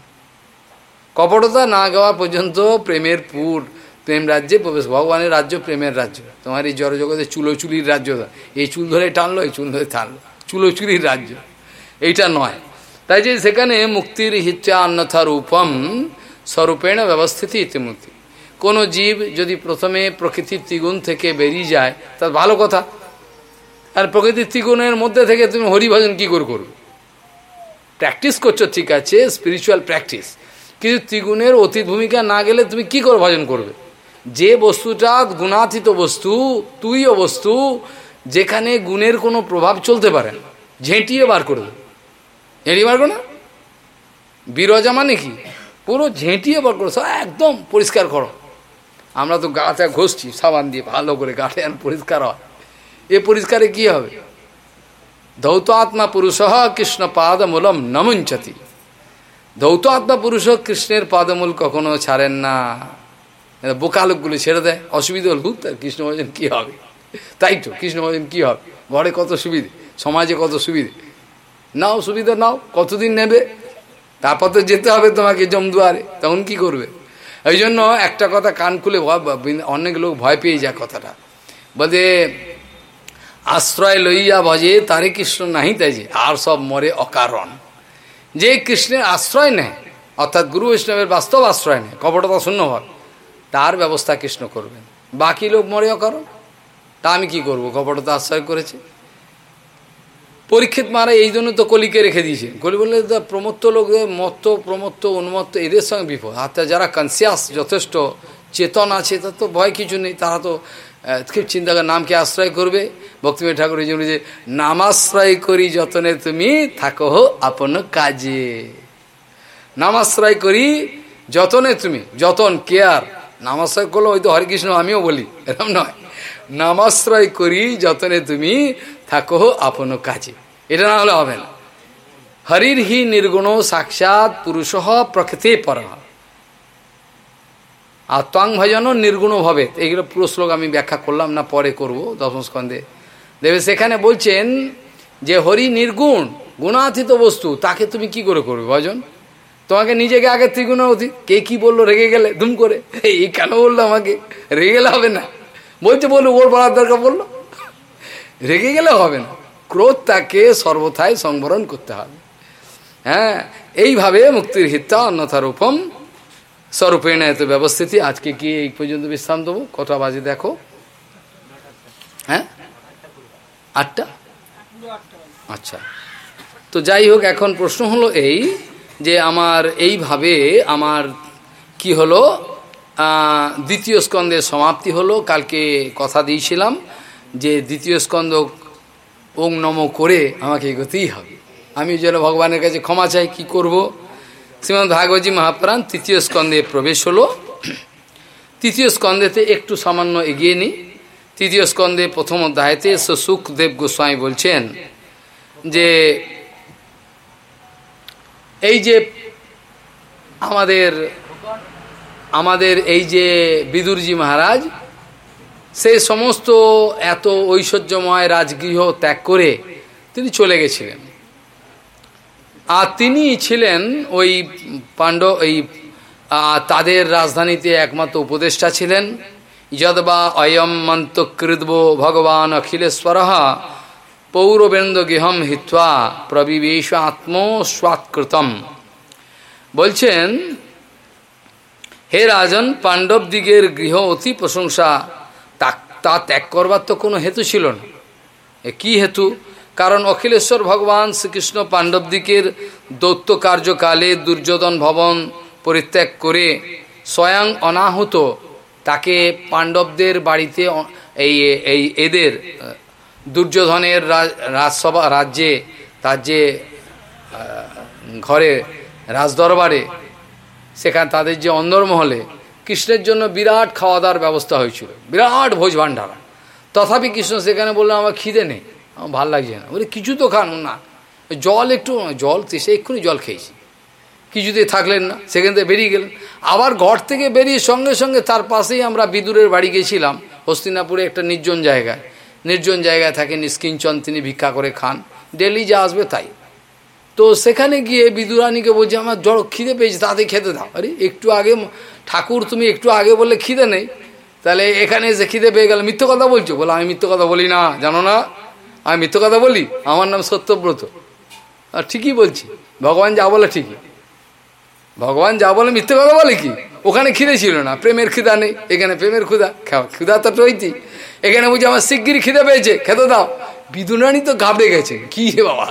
কপটতা না গাওয়া পর্যন্ত প্রেমের পুর, প্রেম রাজ্যে প্রবেশ। ভগবানের রাজ্য প্রেমের রাজ্য। তোমার এই জড়জগতে চুলোচুলির রাজ্য। এই চুল ধরে টানলো, এই চুল ধরে টানলো চুলোচুলির রাজ্য। এইটা নয়। তাই যে সেখানে মুক্তির হিচ্ছা অন্যথা রূপম স্বরূপেণ ব্যবস্থিতি ইতিমুক্তি কোনো জীব যদি প্রথমে প্রকৃতির ত্রিগুণ থেকে বেরিয়ে যায়, তার ভালো কথা। আর প্রকৃতির ত্রিগুণের মধ্যে থেকে তুমি হরিভজন কী করে করবে? প্র্যাকটিস করছ, ঠিক আছে স্পিরিচুয়াল প্র্যাকটিস কিন্তু ত্রিগুণের অতীত ভূমিকা না গেলে তুমি কি করে ভজন করবে? যে বস্তুটা গুণাতীত বস্তু তুইও বস্তু যেখানে গুণের কোনো প্রভাব চলতে পারে না, ঝেঁটিয়ে বার করে দেবে। বার করো না। বিরজা মানে কি? পুরো ঝেঁটিয়ে বার করো, সব একদম পরিষ্কার করো। আমরা তো গাটা ঘষছি, সাবান দিয়ে ভালো করে গাটে পরিষ্কার হয়। এ পরিষ্কারে কি হবে? ধৌত আত্মা পুরুষ হ কৃষ্ণ পাদমূলম নমুঞ্চতি। ধৌত আত্মা পুরুষ কৃষ্ণের পাদমূল কখনো ছাড়েন না। বোকা লোকগুলো ছেড়ে দেয়, অসুবিধা হল কৃষ্ণ ভজন কী হবে? তাই তো, কৃষ্ণ ভজন কী হবে? ঘরে কত সুবিধে, সমাজে কত সুবিধে? নাও, সুবিধা নাও, কতদিন নেবে? তারপর তো যেতে হবে তোমাকে জমদুয়ারে, তখন কি করবে? এই জন্য একটা কথা কান খুলে অনেক লোক ভয় পেয়ে যায় কথাটা। বলে, আশ্রয় লইয়া ভজে, তারে কৃষ্ণ নাহি তাই যে আর সব মরে অকারণ। যে কৃষ্ণের আশ্রয় নেয়, অর্থাৎ গুরু বৈষ্ণবের বাস্তব আশ্রয় নেয় কপটতা শূন্য হয়, তার ব্যবস্থা কৃষ্ণ করবেন। বাকি লোক মরে অকারণ, তা আমি কি করব? কপটতা আশ্রয় করেছে। পরীক্ষিত মারা এই জন্য তো কলিকে রেখে দিয়েছে। কলি বললে প্রমত্ত লোক মত্ত, প্রমত্ত, উন্মত্ত, এদের সঙ্গে বিপদ। আর যারা কনসিয়াস যথেষ্ট চেতন আছে তার তো ভয় কিছু নেই। তারা তো খুব চিন্তা করে নামকে আশ্রয় করবে। ভক্তিময় ঠাকুর এই জন্য যে নামাশ্রয় করি যতনে তুমি থাকো আপন কাজে। নামাশ্রয় করি যতনে তুমি, যতন, কেয়ার। নামাশ্রয় করল হয়তো হরেকৃষ্ণ, আমিও বলি, এরকম নয়। নামাশ্রয় করি যতনে তুমি থাকো আপন কাজে। এটা না হলে হবে না। হরির হি নির্গুণ সাক্ষাৎ পুরুষ প্রকৃতি পর। আর তং ভজন নির্গুণ ভবে। এইগুলো পুরো শ্লোক আমি ব্যাখ্যা করলাম না, পরে করব দশম স্কন্ধে। দেবে সেখানে বলছেন যে হরি নির্গুণ, গুণাতীত বস্তু, তাকে তুমি কি করে করবে ভজন? তোমাকে নিজেকে আগে ত্রিগুণ অতীত কে কি বলল? রেগে গেলে ধুম করে। এই কেন বলল আমাকে? রেগে গেলে হবে না। বলছে বলল ওর বলার দরকার বলল রেগে গেলে হবে না। ক্রোধ তাকে সর্বথাই সংবরণ করতে হবে। হ্যাঁ এইভাবে মুক্তির হিত্যা অন্যথা রূপম স্বরূপেণ এত ব্যবস্থিতি। আজকে কি এই পর্যন্ত বিশ্রাম দেবো? কটা বাজে দেখো? হ্যাঁ? আটটা? আচ্ছা। তো যাই হোক, এখন প্রশ্ন হলো এই যে আমার এইভাবে আমার কি হলো? দ্বিতীয় স্কন্ধের সমাপ্তি হলো। কালকে কথা দিয়েছিলাম যে দ্বিতীয় স্কন্ধ ওং নম করে আমাকে এগোতেই হবে। আমি যেন ভগবানের কাছে ক্ষমা চাই, কি করব? শ্রীমদ ভাগবতী মহাপ্রাণ তৃতীয় স্কন্ধে প্রবেশ হলো। তৃতীয় স্কন্ধেতে একটু সামান্য এগিয়ে নিই। তৃতীয় স্কন্ধে প্রথম অধ্যায়তে সুখদেব গোস্বামী বলছেন যে, এই যে আমাদের আমাদের এই যে বিদুরজি মহারাজ সেই সমস্ত এত ঐশ্বর্যময় রাজগৃহ ত্যাগ করে তিনি চলে গেছিলেন। আর তিনি ছিলেন ওই পাণ্ডব, এই তাদের রাজধানীতে একমাত্র উপদেষ্টা ছিলেন। যদবা অয়ম মন্তকৃদ্ব ভগবান অখিলেশ্বর পৌরবেন্দ্র গৃহম হিত্বা প্রবিবেশ আত্মস্বাৎকৃতম বলছেন, হে রাজন পাণ্ডব দিগের গৃহ অতি প্রশংসা তা ত্যাগ করবার তো কোনো হেতু ছিল না। এ কি হেতু? কারণ অখিলেশ্বর ভগবান শ্রীকৃষ্ণ পাণ্ডবদিকের দৈত্য কার্যকালে দুর্যোধন ভবন পরিত্যাগ করে স্বয়ং অনাহুত তাকে পাণ্ডবদের বাড়িতে এই এই এদের দুর্যোধনের রাজসভা, রাজ্যে তার যে ঘরে, রাজদরবারে, সেখানে, তাদের যে অন্দরমহলে কৃষ্ণের জন্য বিরাট খাওয়া দাওয়ার ব্যবস্থা হয়েছিল। বিরাট ভোজ ভাণ্ডারা তথাপি কৃষ্ণ সেখানে বলল আমার খিদে নেই, আমার ভালো লাগছে না। বলে, কিছু তো খান না। জল একটু, জল, সে এক্ষুনি জল খেয়েছি। কিছুতে থাকলেন না, সেখান থেকে বেরিয়ে গেলেন। আবার ঘর থেকে বেরিয়ে সঙ্গে সঙ্গে তার পাশেই আমরা বিদুরের বাড়ি গেছিলাম, হস্তিনাপুরে একটা নির্জন জায়গায়। নির্জন জায়গায় থাকে নিষ্কিঞ্চন, তিনি ভিক্ষা করে খান। ডেলি যা আসবে তাই। তো সেখানে গিয়ে বিদুরানীকে বলছে, আমার জড় খিদে পেয়েছে তাতে খেতে দাও। আরে, একটু আগে ঠাকুর, তুমি একটু আগে বললে খিদে নেই। তাহলে এখানে এসে খিদে পেয়ে গেলে। মিথ্য কথা বলছো? বলে, আমি মিথ্য কথা বলি না, জানো না? আমি মিথ্য কথা বলি? আমার নাম সত্যব্রত। আর ঠিকই বলছি। ভগবান যা বলে ঠিকই। ভগবান যা বলে মিথ্যে কথা বলে কি? ওখানে খিদে ছিল না, প্রেমের খিদা নেই। এখানে প্রেমের ক্ষুদা ক্ষুদা তো রইতি এখানে বুঝি আমার শিগগিরি খিদে পেয়েছে, খেতে দাও। বিদুরানি তো ঘাবড়ে গেছে। কি হে বাবা।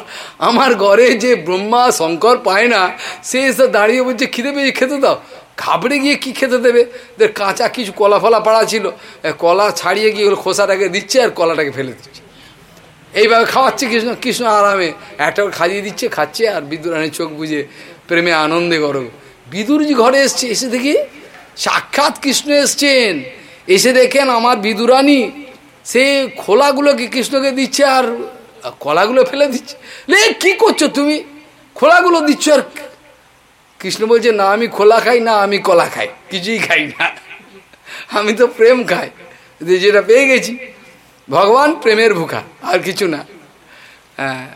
আমার ঘরে যে ব্রহ্মা, শঙ্কর পায় না, সে এসে দাঁড়িয়ে বলছে, খিদে পেয়ে খেতে দাও। ঘাবড়ে গিয়ে কি খেতে দেবে? দের কাঁচা কিছু কলা ফলা পাড়া ছিল। কলা ছাড়িয়ে গিয়ে খোসাটাকে দিচ্ছে আর কলাটাকে ফেলে দিচ্ছে। এইভাবে খাওয়াচ্ছে কৃষ্ণ কৃষ্ণ আরামে। একটা খাইয়ে দিচ্ছে, খাচ্ছে আর বিদুরানির চোখ বুঝে প্রেমে আনন্দে করো বিদুরজি ঘরে এসছে, এসে দেখি সাক্ষাৎ কৃষ্ণ এসছেন। এসে দেখেন আমার বিদুরানি সে খোলাগুলোকে কৃষ্ণকে দিচ্ছে আর কলাগুলো ফেলে দিচ্ছে? লে, কি করছ তুমি? খোলাগুলো দিচ্ছ আর কৃষ্ণ বলছে, না, আমি খোলা খাই, না, আমি কলা খাই। কিছুই খাই না। আমি তো প্রেম খাই। যেটা পেয়ে গেছি। ভগবান প্রেমের ভুখা, আর কিছু না। হ্যাঁ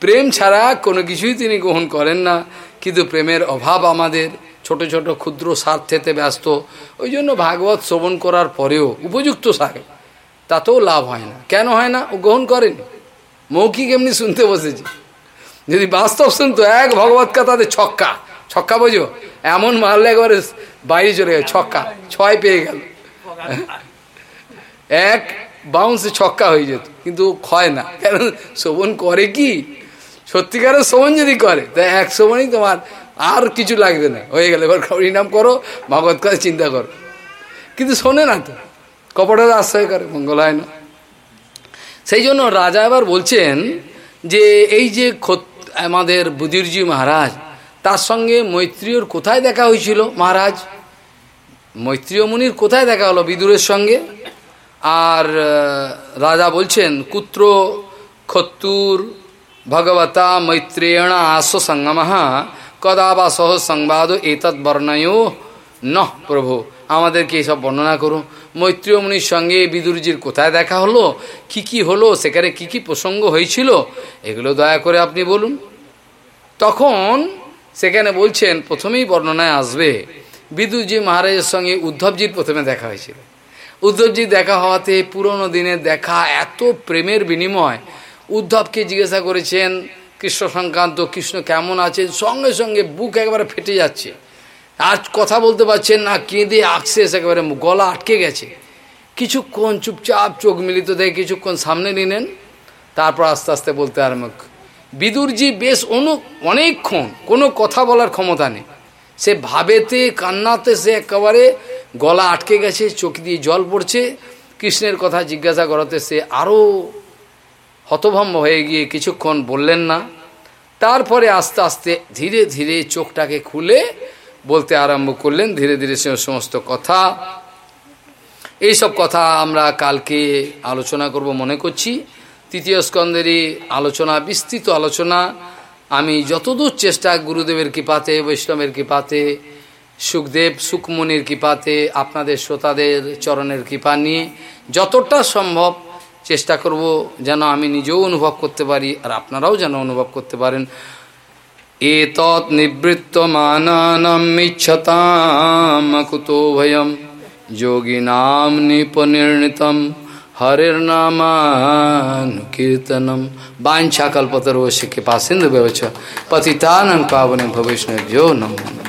প্রেম ছাড়া কোনো কিছুই তিনি গ্রহণ করেন না। কিন্তু প্রেমের অভাব আমাদের, ছোট ছোট ক্ষুদ্র স্বার্থেতে ব্যস্ত। ওই জন্য ভাগবত শ্রবণ করার পরেও উপযুক্ত সারে তাতেও লাভ হয় না। কেন হয় না? ও গ্রহণ করেনি। মৌখিক এমনি শুনতে বসেছে। যদি বাস্তব শুনতো, এক ভগবত কথাতে ছক্কা। ছক্কা বোঝো? এমন মারলে একবারে বাইরে চলে গেল, ছক্কা। ছয় পেয়ে গেল। এক বাউন্সে ছক্কা হয়ে যেত, কিন্তু ক্ষয় না। কেন? শোভন করে কি? সত্যিকারের শোভন যদি করে তাই এক শোভনই তোমার আর কিছু লাগবে না। হয়ে গেলে। এবার হরিনাম করো, ভগবত কথা চিন্তা করো। কিন্তু শোনে না তো। কপটের আশ্রয় করে মঙ্গল হয় না। সেই জন্য রাজা এবার বলছেন যে এই যে আমাদের বুধিরজি মহারাজ, তার সঙ্গে মৈত্রীয়র কোথায় দেখা হয়েছিল মহারাজ? মৈত্রীয় মুনির কোথায় দেখা হলো বিদুরের সঙ্গে? আর রাজা বলছেন, কুত্র, খত্তুর, ভগবতা, মৈত্রেয়ণ সঙ্গম কদা বা সহ সংবাদ, এতৎ বর্ণয় ন প্রভু। আমাদেরকে এইসব বর্ণনা করুন। মৈত্রীয় মুনির সঙ্গে বিদুরজির কোথায় দেখা হলো? কি কি হলো? সেখানে কি কি প্রসঙ্গ হয়েছিল? এগুলো দয়া করে আপনি বলুন। তখন সেখানে বলছেন, প্রথমেই বর্ণনায় আসবে, বিদুরজি মহারাজের সঙ্গে উদ্ধবজির প্রথমে দেখা হয়েছিল। উদ্ধবজি দেখা হওয়াতে পুরনো দিনের দেখা এত প্রেমের বিনিময়। উদ্ধবকে জিজ্ঞাসা করেছেন, কৃষ্ণ সংক্রান্ত কৃষ্ণ কেমন আছেন? সঙ্গে সঙ্গে বুক একেবারে ফেটে যাচ্ছে। আজ কথা বলতে পারছেন না, কেঁদে আকশেষ একেবারে গলা আটকে গেছে। কিছুক্ষণ চুপচাপ চোখ মিলিত দেখে কিছুক্ষণ সামনে নিলেন, তারপর আস্তে আস্তে বলতে আরম্ভ বিদুরজি বেশ অনু অনেকক্ষণ কোনো কথা বলার ক্ষমতা নেই। সে ভাবেতে, কান্নাতে সে একেবারে গলা আটকে গেছে, চোখ দিয়ে জল পড়ছে। কৃষ্ণের কথা জিজ্ঞাসা করাতে সে আরও হতভম্ব হয়ে গিয়ে কিছুক্ষণ বললেন না। তারপরে আস্তে আস্তে ধীরে ধীরে চোখটাকে খুলে বলতে আরম্ভ করলেন, ধীরে ধীরে সে সমস্ত কথা এইসব কথা আমরা কালকে আলোচনা করব মনে করছি। তৃতীয় স্কন্ধেরই আলোচনা, বিস্তৃত আলোচনা। আমি যতদূর চেষ্টা গুরুদেবের কৃপাতে, বৈষ্ণবের কৃপাতে, সুখদেব সুখমনির কৃপাতে, আপনাদের শ্রোতাদের চরণের কৃপা নিয়ে যতটা সম্ভব চেষ্টা করব যেন আমি নিজেও অনুভব করতে পারি আর আপনারাও যেন অনুভব করতে পারেন। एतत् निवृत्तमानमिच्छतामकुतो भयं योगिनां निपनिर्णितं हरिर्नामानुकीर्तनं वाञ्छाकल्पतरोस्य कृपा सिन्धु व्यवच पतितानं पावनं भविष्णभ्यो नमः।